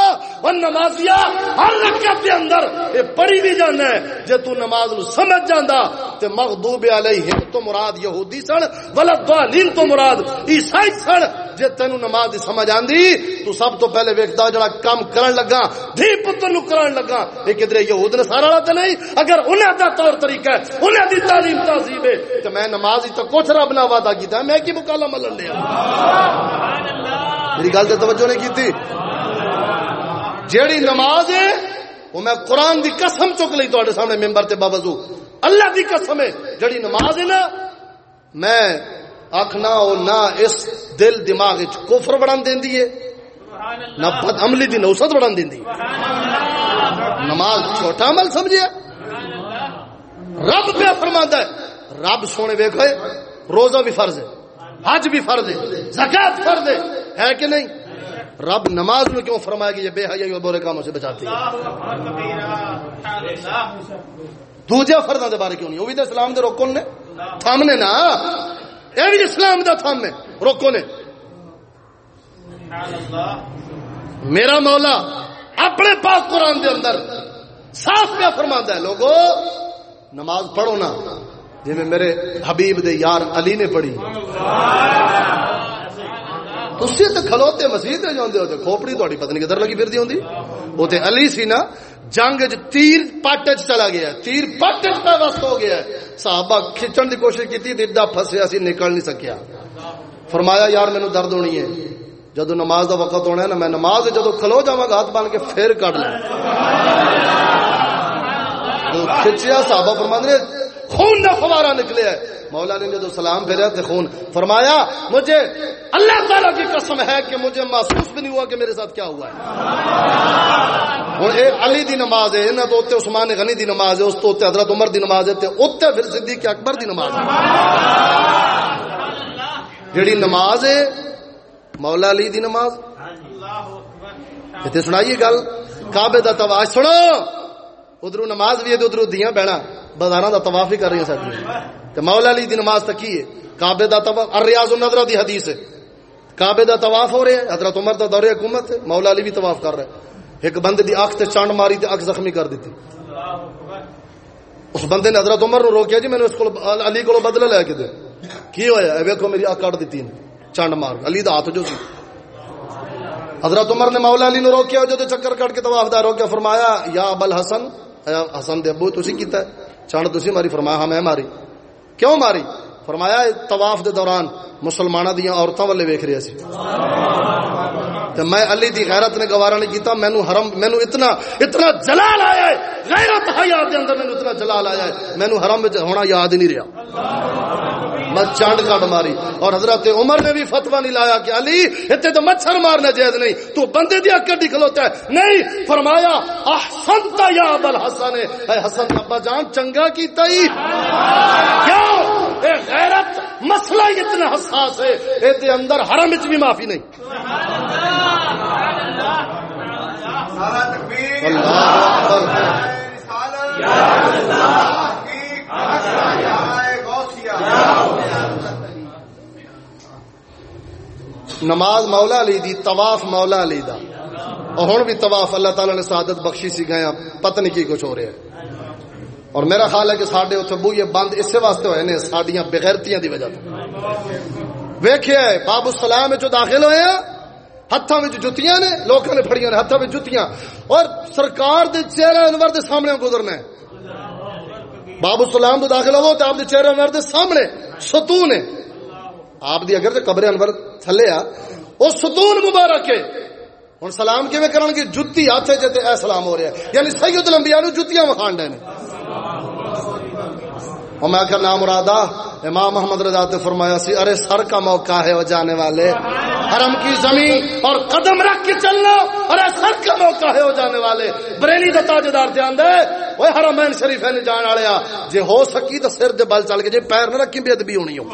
اور نمازیا ہر رکعت دے اندر اے پڑھی بھی جانا ہے، جے تو نماز نو سمجھ جاندا تے مغضوب علیہم تو مراد یہودی سن ولدالین تو مراد عیسائی سن۔ جے تینو نماز دی سمجھ آندی، تو سب تو پہلے ویکھدا جڑا کام کرن لگا، دھی پتر نو کرن لگا۔ اے کدرے یہود نے سارا تے نہیں، اگر انہاں دا طور طریقہ ہے، انہاں دی تعلیم تہذیب ہے تے میں نماز ہی تو کچھ رب نہ وعدہ کیتا، میں کی مکالا ملن لیا میری گل تے توجہ نہیں کیتی؟ جیڑی نماز ہے، وہ میں قرآن دی قسم چک لی تو سامنے ممبر تے بابزو اللہ دی قسم ہے جڑی نماز ہے نا، میں آخنا او نہ اس دل دماغ کفر بڑھان دین دیئے نہ بد عملی دی نوسط بڑھان دین دیئے نماز چھوٹا عمل سمجھے؟ رب پہ فرماندہ ہے رب سونے ویکھے روزہ بھی فرض ہے حج بھی فرض ہے زکات فرض ہے ہے کہ نہیں؟ رب نماز میں کیوں فرمایا کہ یہ بے حیائی اور برے کاموں سے بچاتی ہے؟ دوجا فرضاں دے بارے کیوں نہیں؟ وہ بھی تو اسلام دے روکن نے۔ تھامنے نا یہ بھی اسلام دا تھام میں روکو نے میرا مولا اپنے پاک قرآن دے اندر صاف کیا فرماندا ہے لوگو نماز پڑھو نا جی میں میرے حبیب دے یار علی نے پڑھی تسی تے کھلوتے مسجد تے جاندے ہو تے کھوپڑی تہاڈی پتہ نہیں کدھر لگی پھردی ہوندی او تے علی سی نا جنگ وچ تیر پٹ چلا گیا تیر پٹ وچ پہ ہو گیا ہے صحابہ کھچن دی کوشش کیتی تے اڈا پھسیا سی نکل نہیں سکیا۔ فرمایا یار مینوں درد ہونی ہے۔ جدو نماز دا وقت ہونا ہے نا میں نماز جدو کھلو جاواں گا ہاتھ بن کے پھر کڈ لیں کھچیا صحابہ فرماندے نے خون نہ فوارا نکلے۔ ہے مولا نے جدو سلام پھیرا تھے خون فرمایا، مجھے اللہ تعالیٰ کی قسم ہے کہ مجھے محسوس بھی نہیں ہوا کہ میرے ساتھ کیا ہوا ہے۔ ہوں، ایک علی دی نماز ہے نہ تو اتنے عثمان غنی دی نماز ہے، اس تو اتنے حضرت عمر دی نماز ہے اتنے پھر صدیق اکبر دی نماز ہے۔ جیڑی نماز ہے، مولا علی دی نماز۔ اتنے سنائیے گل، کعبے دا تواج، سنو! ادھر نماز بھی ہے ادھر دیاں بہنا۔ بازار دا طواف ہی کر رہی ہیں ساری تے مولا علی دی نماز تکی ہے۔ کعبے دا طواف، الریاض النظرہ دی حدیث ہے۔ کعبے دا طواف ہو رہے ہیں، حضرت عمر دا دور حکومت ہے، مولا علی بھی طواف کر رہے ہیں۔ ایک بندے دی اکھ تے چانڈ ماری تے اکھ زخمی کر دیتی۔ اس بندے نے حضرت عمر نو روکیا جی میں نے اس کو علی کو بدلہ لے کے دے۔ کی ہویا؟ اے ویکھو میری اکھ کٹ دیتی چانڈ مار۔ علی دا ہاتھ جو سی۔ حضرت عمر نے مولا علی نو روکیا، جو تے چکر کٹ کے طواف دار روکیا، فرمایا، یا ابل حسن حسن دے ابو، تسی کیتا ہے؟ چانڈ تسی ماری، فرمایا ہاں میں ماری۔ کیوں ماری؟ فرمایا، طواف دے دوران مسلمانہ دیا عورتوں والے ویکھ رہے سی میں علی دی غیرت نے گوارا نہیں کیتا، مینو حرم، مینو اتنا اتنا جلال آیا ہے۔ غیرت حیات دے اندر، مینو اتنا جلال آیا ہے۔ مینو حرم وچ ہونا یاد ہی نہیں رہا۔ میں چانڈ کٹ ماری۔ اور حضرت عمر نے بھی فتوا نہیں لایا کہ علی اتنے تو مچھر مارنا جائز نہیں۔ تو بندے دی اکڑ کھلوتا ہے۔ نہیں، فرمایا، احسنت یا ابل حسن اے حسن، ابا جان، چنگا کیتا ہی۔ کیوں؟ اے غیرت مسئلہ اتنا حساس ہے۔ اے دے اندر حرم وچ بھی معافی نہیں۔ اللہ نماز مولا علی دی طواف مولا علی دا۔ اور ہن بھی طواف اللہ تعالی نے سعادت بخشی سی گئے پتہ نہیں کی کچھ ہو رہا ہے۔ اور میرا خیال ہے کہ ساڈے اوتھے بوئے بند اسی واسطے ہوئے نے ساڈیاں بغیرتیاں دی وجہ تو۔ ویکھیا باب السلام وچ داخل ہوئے ہیں ہاتھوں میں جتیاں نے لوگوں نے پھڑیاں نے ہاتھوں میں جتیاں۔ اور سرکار دے چہرے انور دے سامنے گزرنا ہے باب السلام تو داخل ہو تو آپ دے چہرے انور دے سامنے ستون ہے۔ آپ دی اگر قبر انور تھلے آ وہ ستون مبارک ہے۔ ہوں سلام کیویں کرن گے؟ جتی ہاتھ جتے سلام ہو رہا ہے۔ یعنی سید الانبیاء نو جتیاں وکھان دے نے۔ اور میں کہ نام مرادا امام محمد رضا نے فرمایا سی، ارے سر کا موقع ہے وہ جانے والے۔ حرم کی زمین اور قدم رکھ کے چلنا، ارے سر کا موقع ہے وہ جانے والے۔ بریلی دا تاجدار دھیان دے۔ وہ حرمین شریف ہے جان والے جے ہو سکی تو سر دے بل چل کے، جے پیر نہ رکھی، بے ادبی ہونی ہو۔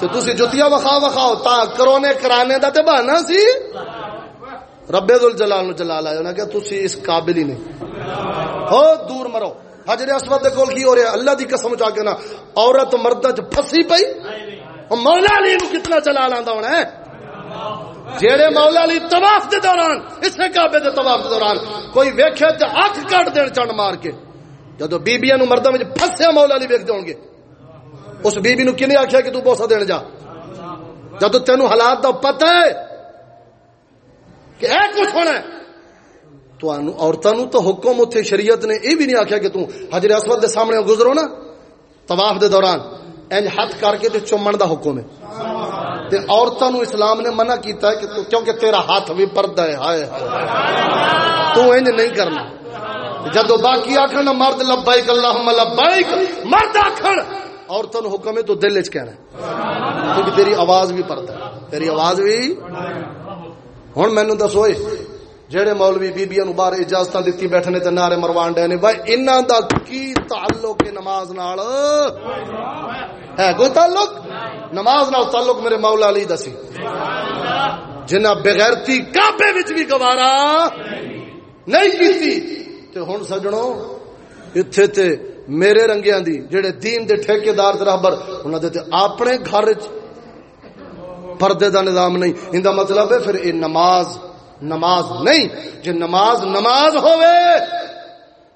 تو تسی جتیاں وکھا وکھاؤ تا کرونے کرانے دا تے بہانا سی۔ رب ذل جلال نو جلال آیا نا کہ تسی اس قابل ہی نہیں۔ ہو، دور مرو۔ ہاں حجر اسود دے کول کی ہو رہا اللہ دی قسم چا کے نا، عورت مرد چ پھسی پئی۔ مولا علی نو کتنا چلا لاندا ہونا ہے۔ جیڑے مولا علی طواف دے دوران، اسے کعبے دے طواف دے دوران، کوئی ویکھے تے اکھ کٹ دین چڑ مار کے۔ جدو بیبیاں نو مرداں وچ پھسیا مولا علی ویکھ دون گے، اس بی بی نو کنے آخیا کہ تو بوسا دین جا۔ جدو تین حالات دا پتہ ہے کہ اے کچھ ہونا ہے تو عورتوں تو حکم اتنے شریعت نے یہ بھی نہیں آخیا کہ تم حجر اسود سامنے گزرو نا طواف دے دوران انج ہاتھ کر کے چومن دا حکم ہے تے عورتوں نو اسلام نے منع کیتا ہے کہ تو کیونکہ تیرا ہاتھ بھی پردہ ہے ہائے تو انج نہیں کرنا جدو باقی آخر مرد لبائک اللہم لبائک مرد آخر عورتوں حکم ہے تو دل چ کہنا کیونکہ تیری آواز بھی پڑتا ہے تیری آواز بھی ہوں مینو دسو جہے مولوی بیبیا نو باہر اجازت دیتی بیٹھنے تے نعرے مروان ڈے نے، بھائی، انہاں دا کی تعلق ہے نماز نال؟ ہے کوئی تعلق؟ نماز نال تعلق میرے مولا علی دسی جنہ بغیرتی کعبے وچ بھی گوارا نہیں کیتی۔ تے ہن سجنوں ایتھے تے میرے رنگیاں دی، جڑے دین دے ٹھیکیدار تے رہبر، انہاں دے تے اپنے گھر وچ پردے دا نظام نہیں۔ ایندا مطلب ہے پھر اے نماز نماز نہیں جے نماز نماز ہوئے،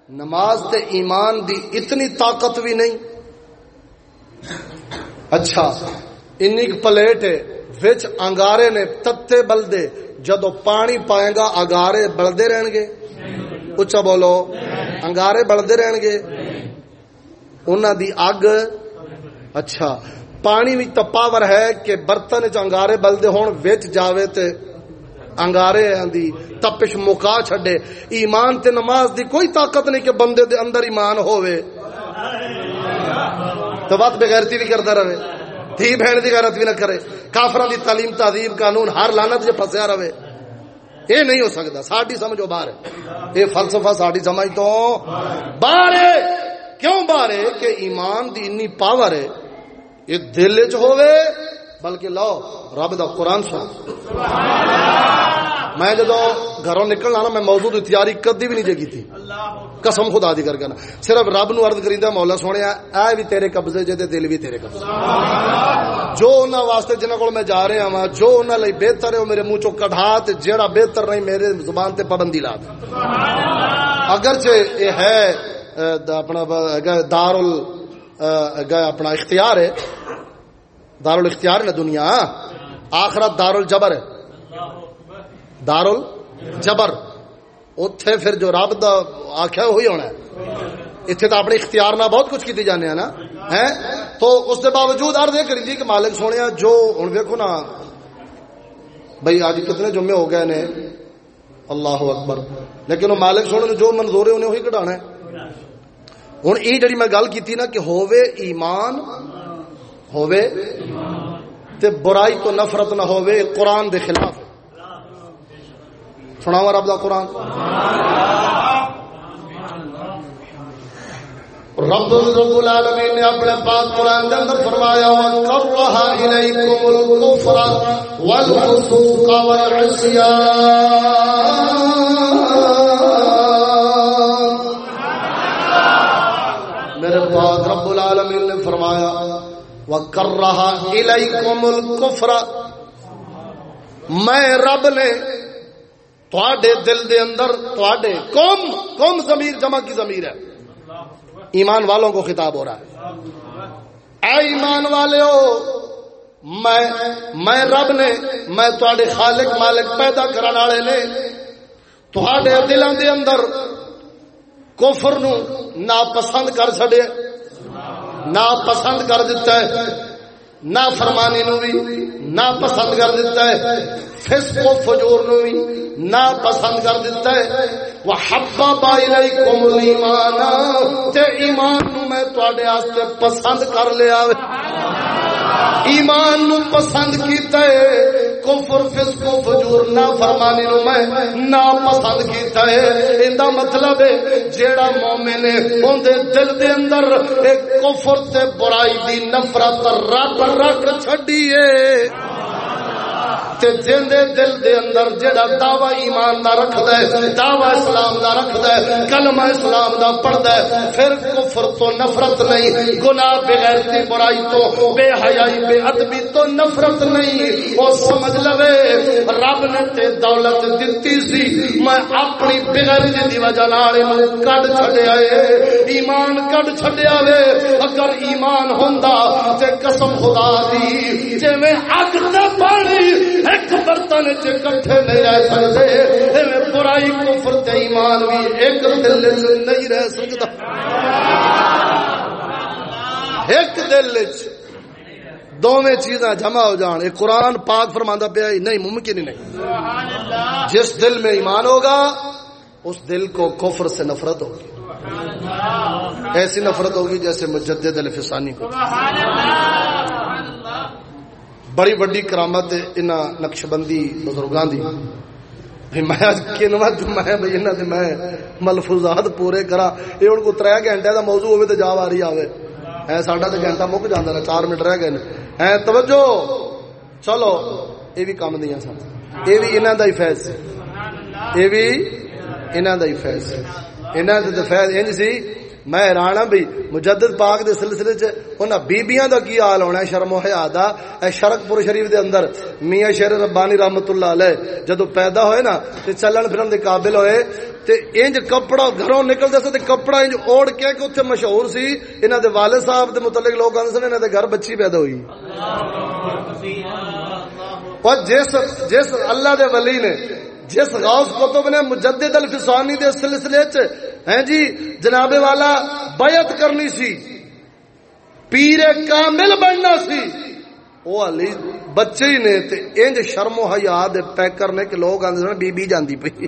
نماز تے ایمان دی اتنی طاقت بھی نہیں۔ اچھا انی پلیٹ ہے، وچ انگارے نے تتے بلدے، جدو پانی پائے گا، انگارے بلدے رہن گے۔ اچھا بولو، انگارے بلدے رہن گے۔ انہوں دی اگ اچھا پانی بھی تو پاور ہے کہ برتن چنگارے بلدے ہون، وچ جاوے تے انگارے دی تپش مکا چھڈے۔ ایمان تے نماز دی کوئی طاقت نہیں کہ بندے دے اندر ایمان ہووے۔ تو بات بغیرتی بھی کرتا رہے۔ تھی بہن دی غیرت بھی نہ کرے۔ کافران دی تعلیم تہذیب قانون ہر لانت جو پھسیا رہے۔ یہ نہیں ہو سکتا۔ ساڈی سمجھو باہر۔ یہ فلسفہ ساڈی سمجھ تو۔ باہر کیوں بارے کہ ایمان دی انی پاور ہے۔ یہ دل چ ہوئے بلکہ لو رب دا قرآن سن میں جدو گھروں نکلنا نا، میں موضوع دی تیاری کدی بھی نہیں جی کی قسم خدا دی کر کے صرف رب نو عرض کریندا مولا سونے، اے بھی تیرے قبضے جے دل بھی تیرے قبضے۔ جو انہاں واسطے جنہاں کول میں جا رہا ہاں جو انہاں لئی بہتر ہے، او میرے منہ چوں کڈھا تے جیڑا بہتر نہیں، میرے زبان تے پابندی لا دے۔ اگرچہ یہ ہے اپنا دار اپنا اختیار ہے۔ دار الاختیار ہے دنیا۔ آخرت دار الجبر ہے۔ دار الجبر اتے پھر جو رب دا آخیا وہی ہونا ہے۔ اتنے تو اپنے اختیار نہ بہت کچھ کی جانے نا۔ ہے تو اس کے باوجود ارد یہ کری کہ مالک سونے جو ہوں ویکو نا بھائی اج کتنے جمعے ہو گئے نے۔ اللہ اکبر۔ لیکن وہ مالک سونے جو منظور ہے، انہیں وہی کٹانا ہے۔ ہوں یہ جڑی میں گل کی نا کہ ہووے ایمان، ہووے تے برائی تو نفرت نہ ہووے، قرآن دے خلاف۔ سناوا رب دا قرآن۔ رب رب العالمین نے اپنے پاک قرآن کے اندر فرمایا وَقَرَّهَا إِلَيْكُمُ الْكُفْرَ وَالْفُسُوقَ وَالْعِصْيَانَ۔ میرے پاک رب العالمین نے فرمایا وہ کر رہا میں رب نے تھوڑے دل دے اندر تھوڑے قوم قوم ضمیر جمع کی ضمیر ہے۔ ایمان والوں کو خطاب ہو رہا ہے۔ اے ایمان والے ہو میں میں رب نے، میں تھوڑے خالق، مالک پیدا کرنے والے نے تھوڑے دلوں دے اندر کفر نو نا پسند کر چڈیا نا پسند کر دیتا ہے۔ نہ فرمانی نو بھی نہ پسند کر دیتا ہے۔ فسق و فجور نو بھی نہ پسند کر دیتا ہے۔ وہ حبا بائی کم ایمان تے ایمان نو میں تواڈے واسطے پسند کر لیا۔ ایمان نو پسند کیتا ہے۔ کفر فسق و فجور نہ فرمانی نو میں نہ پسند کیتا ہے۔ ایندا مطلب ہے، جیڑا مومن ہے، اون دے دل دے اندر ایک کفر تے برائی دی نفرت رکھ رکھ چھڈی ہے۔ تے جندے دل دے اندر جڑا دعوی ایمان دا رکھدا ہے، دعوی اسلام دا رکھدا ہے، کلمہ اسلام دا پڑھدا ہے۔ پھر کفر تو نفرت نہیں، گناہ بے غیرتی، برائی تو بے حیائی، بے ادبی تو نفرت نہیں۔ او سمجھ لوے، رب نے تے دولت دتی سی، میں اپنی بے غیرتی دی وجہ نال اینو کڈ چھڈیا اے ایمان کڈ چھڈیا وے، اگر ایمان ہوندا، تے قسم خدا دی، جویں اگ تے پانی ایک برتن چ کٹھے نہیں رہ سکتے۔ ایویں برائی کفر تے ایمان بھی ایک دل نہیں رہ سکدا ایک دل وچ دونوں چیزاں جمع ہو جان۔ یہ قرآن پاک فرماندہ پیا نہیں ممکن ہی نہیں۔ جس دل میں ایمان ہوگا اس دل کو کفر سے نفرت ہوگی۔ ایسی نفرت ہوگی جیسے مجدد الفسانی کو۔ بڑی بڑی کرامت ان نقش بندی بزرگان دی میں کنوا میں میں ملفوظات پورے کرا یہ ہوں کو تر گھنٹے کا موضوع ہوے تو جا آ رہی آئے ہے ساڈا تو گھنٹہ مک جانا نا چار منٹ رہ گئے ہے توجہ! چلو یہ بھی کام دیا سن۔ یہ بھی انہوں کا ہی فیض۔ یہ بھی انہوں کا ہی فیض۔ انہوں کا فیض انج سی۔ میں حیران ہوں بھائی مجدد پاک دے سلسلے چ انہاں بیبییاں دا کی حال ہونا ہے، شرم و حیا دا۔ اے شرک پور شریف دے اندر میاں شیر ربانی رحمت اللہ علیہ جدو پیدا ہوئے نا، تے چلن پھرن دے قابل ہوئے، تے انج کپڑا گھروں نکل دے تے کپڑا انج اوڑ کے کہ اوتھے مشہور سی۔ انہاں دے والد صاحب دے متعلق لوگ آندے سن، انہاں دے گھر بچی پیدا ہوئی۔ اور جس جس اللہ دے ولی نے، جس غوث کتب نے مجدد الفسانی دے سلسلے چ ہیں جی؟ جناب والا، بیعت کرنی سی۔ پیر کامل بننا سی۔ وہ علی، بچے ہی نے تے انج شرم و حیا دے پیکر نے کہ لوگ آندے سن، بی بی جاندی پئی۔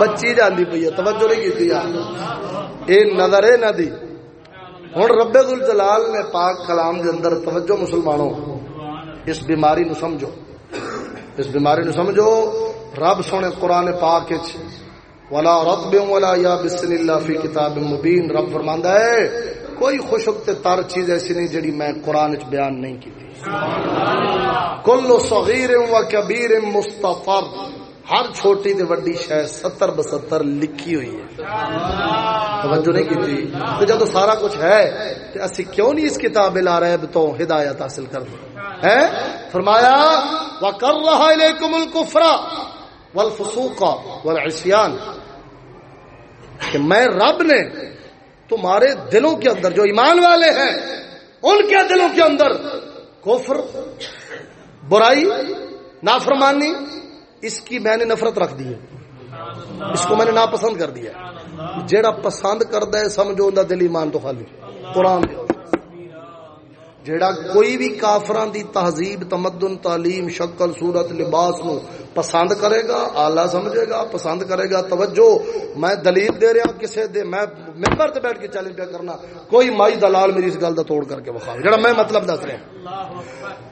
بچی جاندی پئی ہے، توجہ نہیں کیتی یار۔ اے نظر اے نہ دی۔ ہن رب الجلال نے پاک کلام دے اندر، توجہ مسلمانوں، اس بیماری نو سمجھو۔ اس بیماری نو سمجھو، رب سونے قرآن پاک وچ ولا رتب ولا یا بسم اللہ فی کتاب مبین۔ رب فرماندا ہے، کوئی خوشک تے تر چیز ایسی نہیں جڑی میں قرآن وچ بیان نہیں کی کل صغیر و کبیر مستفر ہر چھوٹی تے وڈی شے ستر بستر لکھی ہوئی ہے۔ توجہ نہیں کی تو جب سارا کچھ ہے تو اسی کیوں نہیں اس کتاب لا رہے تو ہدایت حاصل کر ہے فرمایا، وَقَرَّهَا إِلَيْكُمُ الْكُفْرَ والفسوق والعصیان کہ میں رب نے تمہارے دلوں کے اندر جو ایمان والے ہیں، ان کے دلوں کے اندر کفر، برائی، نافرمانی، اس کی میں نے نفرت رکھ دی ہے۔ اس کو میں نے ناپسند کر دیا جیڑا پسند کرتا ہے، سمجھو دل ایمان تو خالی۔ قرآن۔ جیڑا کوئی بھی کافران دی تہذیب، تمدن، تعلیم، شکل، صورت، لباس نو پسند کرے گا، آلہ سمجھے گا، پسند کرے گا، توجہ، میں دلیل دے رہا کسے دے، میں ممبر تے بیٹھ کے چیلنج پہ کرنا، کوئی مائی دلال میری اس گل دا توڑ کر کے بخا جڑا میں مطلب دس رہا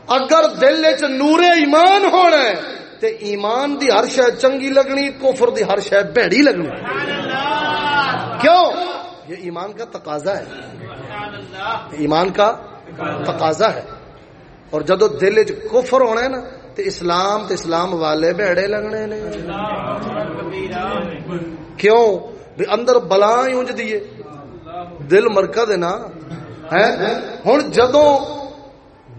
اگر دل وچ نور ایمان ہونا ہے، تے ایمان دی ہر شے چنگی لگنی، کفر دی ہر شے بھڑی لگنی۔ کیوں؟ یہ ایمان کا تقاضا ہے۔ ایمان کا تقاضا ہے۔ اور جدو دل چ کفر ہونا ہے نا، تے اسلام تے اسلام والے بھڑے لگنے نے۔ کیوں؟ بھی اندر بلا اونج دیے دل مرکز ہے نا۔ ہن جدو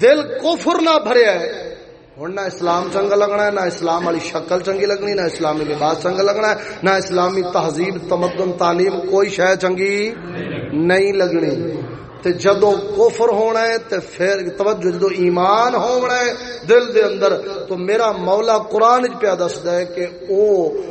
دل کفر نہ بھریا ہے ہوں نہ اسلام چنگا لگنا ہے، نہ اسلام والی شکل چنگی لگنی، نہ اسلامی لباس چنگا لگنا ہے، نہ اسلامی تہذیب، تمدن، تعلیم، کوئی شہ چنگی نہیں لگنی۔ تے جدو کفر ہونا ہے تے پھر توجہ جدو ایمان ہونا ہے دل دے اندر، تو میرا مولا قرآن وچ پیا دسدا ہے کہ او،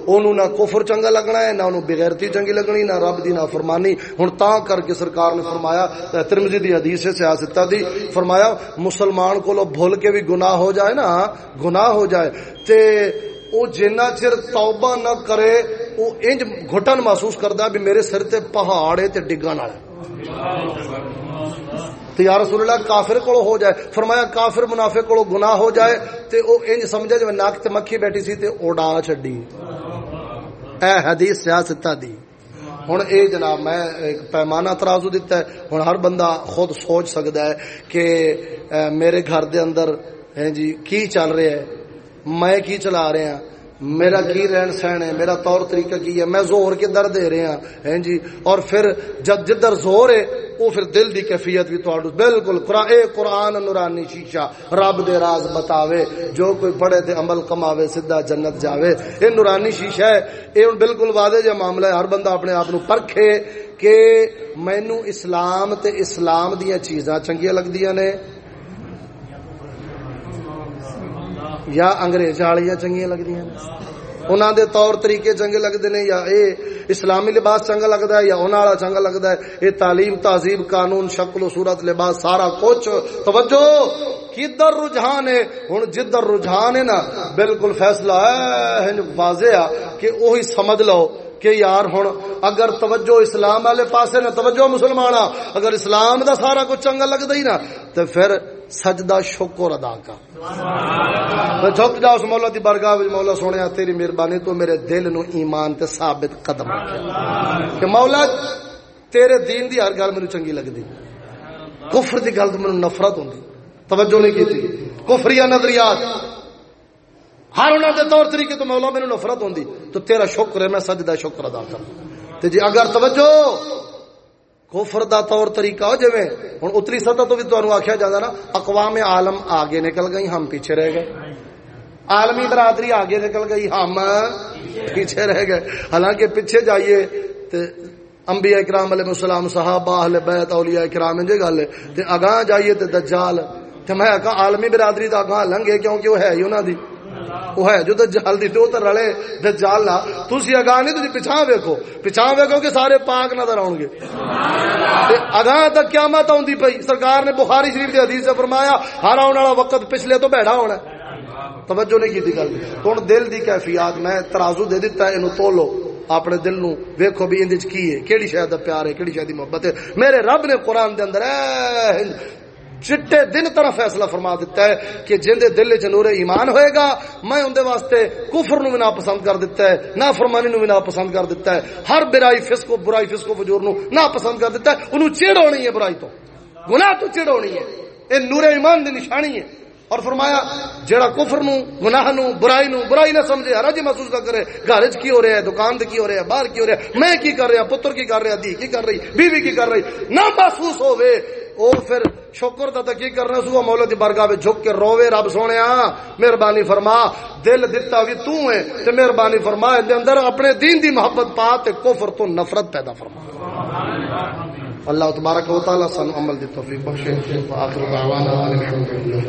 اونوں نہ کفر چنگا لگنا ہے، نہ اونوں بغیرتی چنگی لگنی، نہ رب دی نافرمانی۔ ہن تا کر کے سرکار نے فرمایا ترمذی دی حدیث سے سیاست دی فرمایا، مسلمان کو بھول کے بھی گناہ ہو جائے نا ہاں، گناہ ہو جائے۔ تے او جنہ چر توبہ نہ کرے، او انج گھٹن محسوس کردا بھی میرے سر تے پہاڑ تے ڈگن والا تو یا رسول اللہ کافر کو ہو جائے، فرمایا کافر منافع کو گناہ ہو جائے، تے او انج سمجھے جو ناک تے مکھی بیٹھی سی تے اڑا چھڈی۔ اے حدیث سیاست دی۔ ہن اے جناب میں ایک پیمانہ ترازو دیتا ہے، ہن ہر بندہ خود سوچ سکدا ہے کہ میرے گھر دے اندر ہاں جی کی چل رہا ہے؟ میں کی چلا رہا ہوں میرا کی رہن سہن ہے؟ میرا طور طریقہ کی ہے؟ میں زور کے در دے رہا ہاں، ہیں جی؟ اور پھر جب جدھر زور ہے، وہ پھر دل دی کیفیت بھی تو بالکل اے قرآن نورانی شیشہ، رب دے راز بتاوے، جو کوئی پڑھے تے عمل کماوے، سیدھا جنت جاوے۔ اے نورانی شیشہ ہے اے بالکل واضح جا معاملہ ہے۔ ہر بندہ اپنے آپ نو پرکھے کہ مینو اسلام تے اسلام دیا چیزاں چنگیاں لگدیاں نے۔ یا انگریز والی چنگیاں لگتی انہوں دے طور طریقے چنگے لگتے ہیں یا اے اسلامی لباس چنگا لگتا ہے یا انہوں والا چنگا لگتا ہے یہ تعلیم، تہذیب، قانون، شکل و صورت لباس سارا کچھ۔ توجہ! کدھر رجحان ہے؟ ہوں جدھر رجحان ہے نا، بالکل فیصلہ ہے واضح کہ وہی سمجھ لو کہ یار ہوں اگر توجہ اسلام والے پاسے نا توجہ مسلمان اگر اسلام دا سارا کچھ چنگا لگتا ہی نا تو پھر سجدہ شکر ادا کا۔ جھک جا اس مولا دی برگاہ وچ مولا سونے تیری مہربانی تو میرے دل نو ایمان تے ثابت قدم کہ مولا، تیرے دین دی ہر گل مینوں چنگی لگدی۔ کفر دی گل مینوں نفرت ہوندی۔ توجہ نہیں کیتی۔ کفریہ نظریات۔ ہر انہوں دے طور طریقے تو مولا میرے نفرت ہوندی۔ تو تیرا شکر ہے، میں سجدہ شکر ادا کر تے جی اگر توجہ کفر دا طور طریقہ جویں ہن اتری سطح تو بھی تانوں آکھیا جاندا نا، اقوام عالم آگے نکل گئی ہم پیچھے رہ گئے۔ عالمی برادری آگے نکل گئی، ہم پیچھے رہ گئے۔ حالانکہ پیچھے جائیے تے انبیاء اکرام علیہ السلام، صحابہ اہل بیت، اولیاء اکرام انجے گل تے اگاں جائیے تے دجال، تے میں کہا عالمی برادری دا اگاں لنگے کیونکہ وہ ہے ہی انہاں دی۔ وہ ہے جو دجال دی تو تے رلے دجال لا تسی اگاں نہیں، تسی پیچھے ویکھو۔ پیچھے ویکھو کہ سارے پاک نظر آون گے تے اگاں تک قیامت اوندی پئی۔ سرکار نے بخاری شریف دی حدیث سے فرمایا، ہر آنے والا وقت پچھلے تو بیٹھا ہونا توجہ نہیں کی گل۔ ہوں دل دی کیفیات میں ترازو دے دیتا ہے، اینو تولو۔ اپنے دل نو ویکھو بھی اندر کی ہے، کیڑی شاید پیار ہے، کیڑی شاید محبت ہے۔ میرے رب نے قرآن دے اندر چٹے دن طرح فیصلہ فرما دیتا ہے کہ جن دے دل چ نور ایمان ہوئے گا، میں اندے واسطے کفر نو بھی نہ پسند کر دیتا ہے نہ فرمانی نو بھی نہ پسند کر دیتا ہے۔ ہر برائی فسکو برائی فسکو فجور نو نہ پسند کر دیتا ہے انہوں چڑ ہونی ہے برائی تو۔ گناہ تو چڑ ہونی ہے۔ یہ نور ایمان دی نشانی ہے۔ اور فرمایا جڑا کفر نو، گناہ نو، برائی نو، برائی نہ سمجھے حرج محسوس نہ کرے، گھر کی ہو رہا ہے، دکان تے کی ہو رہا ہے، باہر کی ہو رہا ہے، میں کی کر رہا ہاں، پتر کی کر رہا ہاں، دی کی کر رہی، بیوی کی کر رہی نہ محسوس ہوے او پھر شکر دا کی کرنا سو مولا دی برگاہ وچ جھک کے روے، رب سونیا، مہربانی فرما، دل دتا وی تو ہے تے مہربانی فرما دے اندر اپنے دین دی محبت پا تے کفر تو نفرت پیدا فرما۔ اللہ تبارک و تعالی سن عمل دی توفیق بخشے۔ اخر دعوانا الحمدللہ۔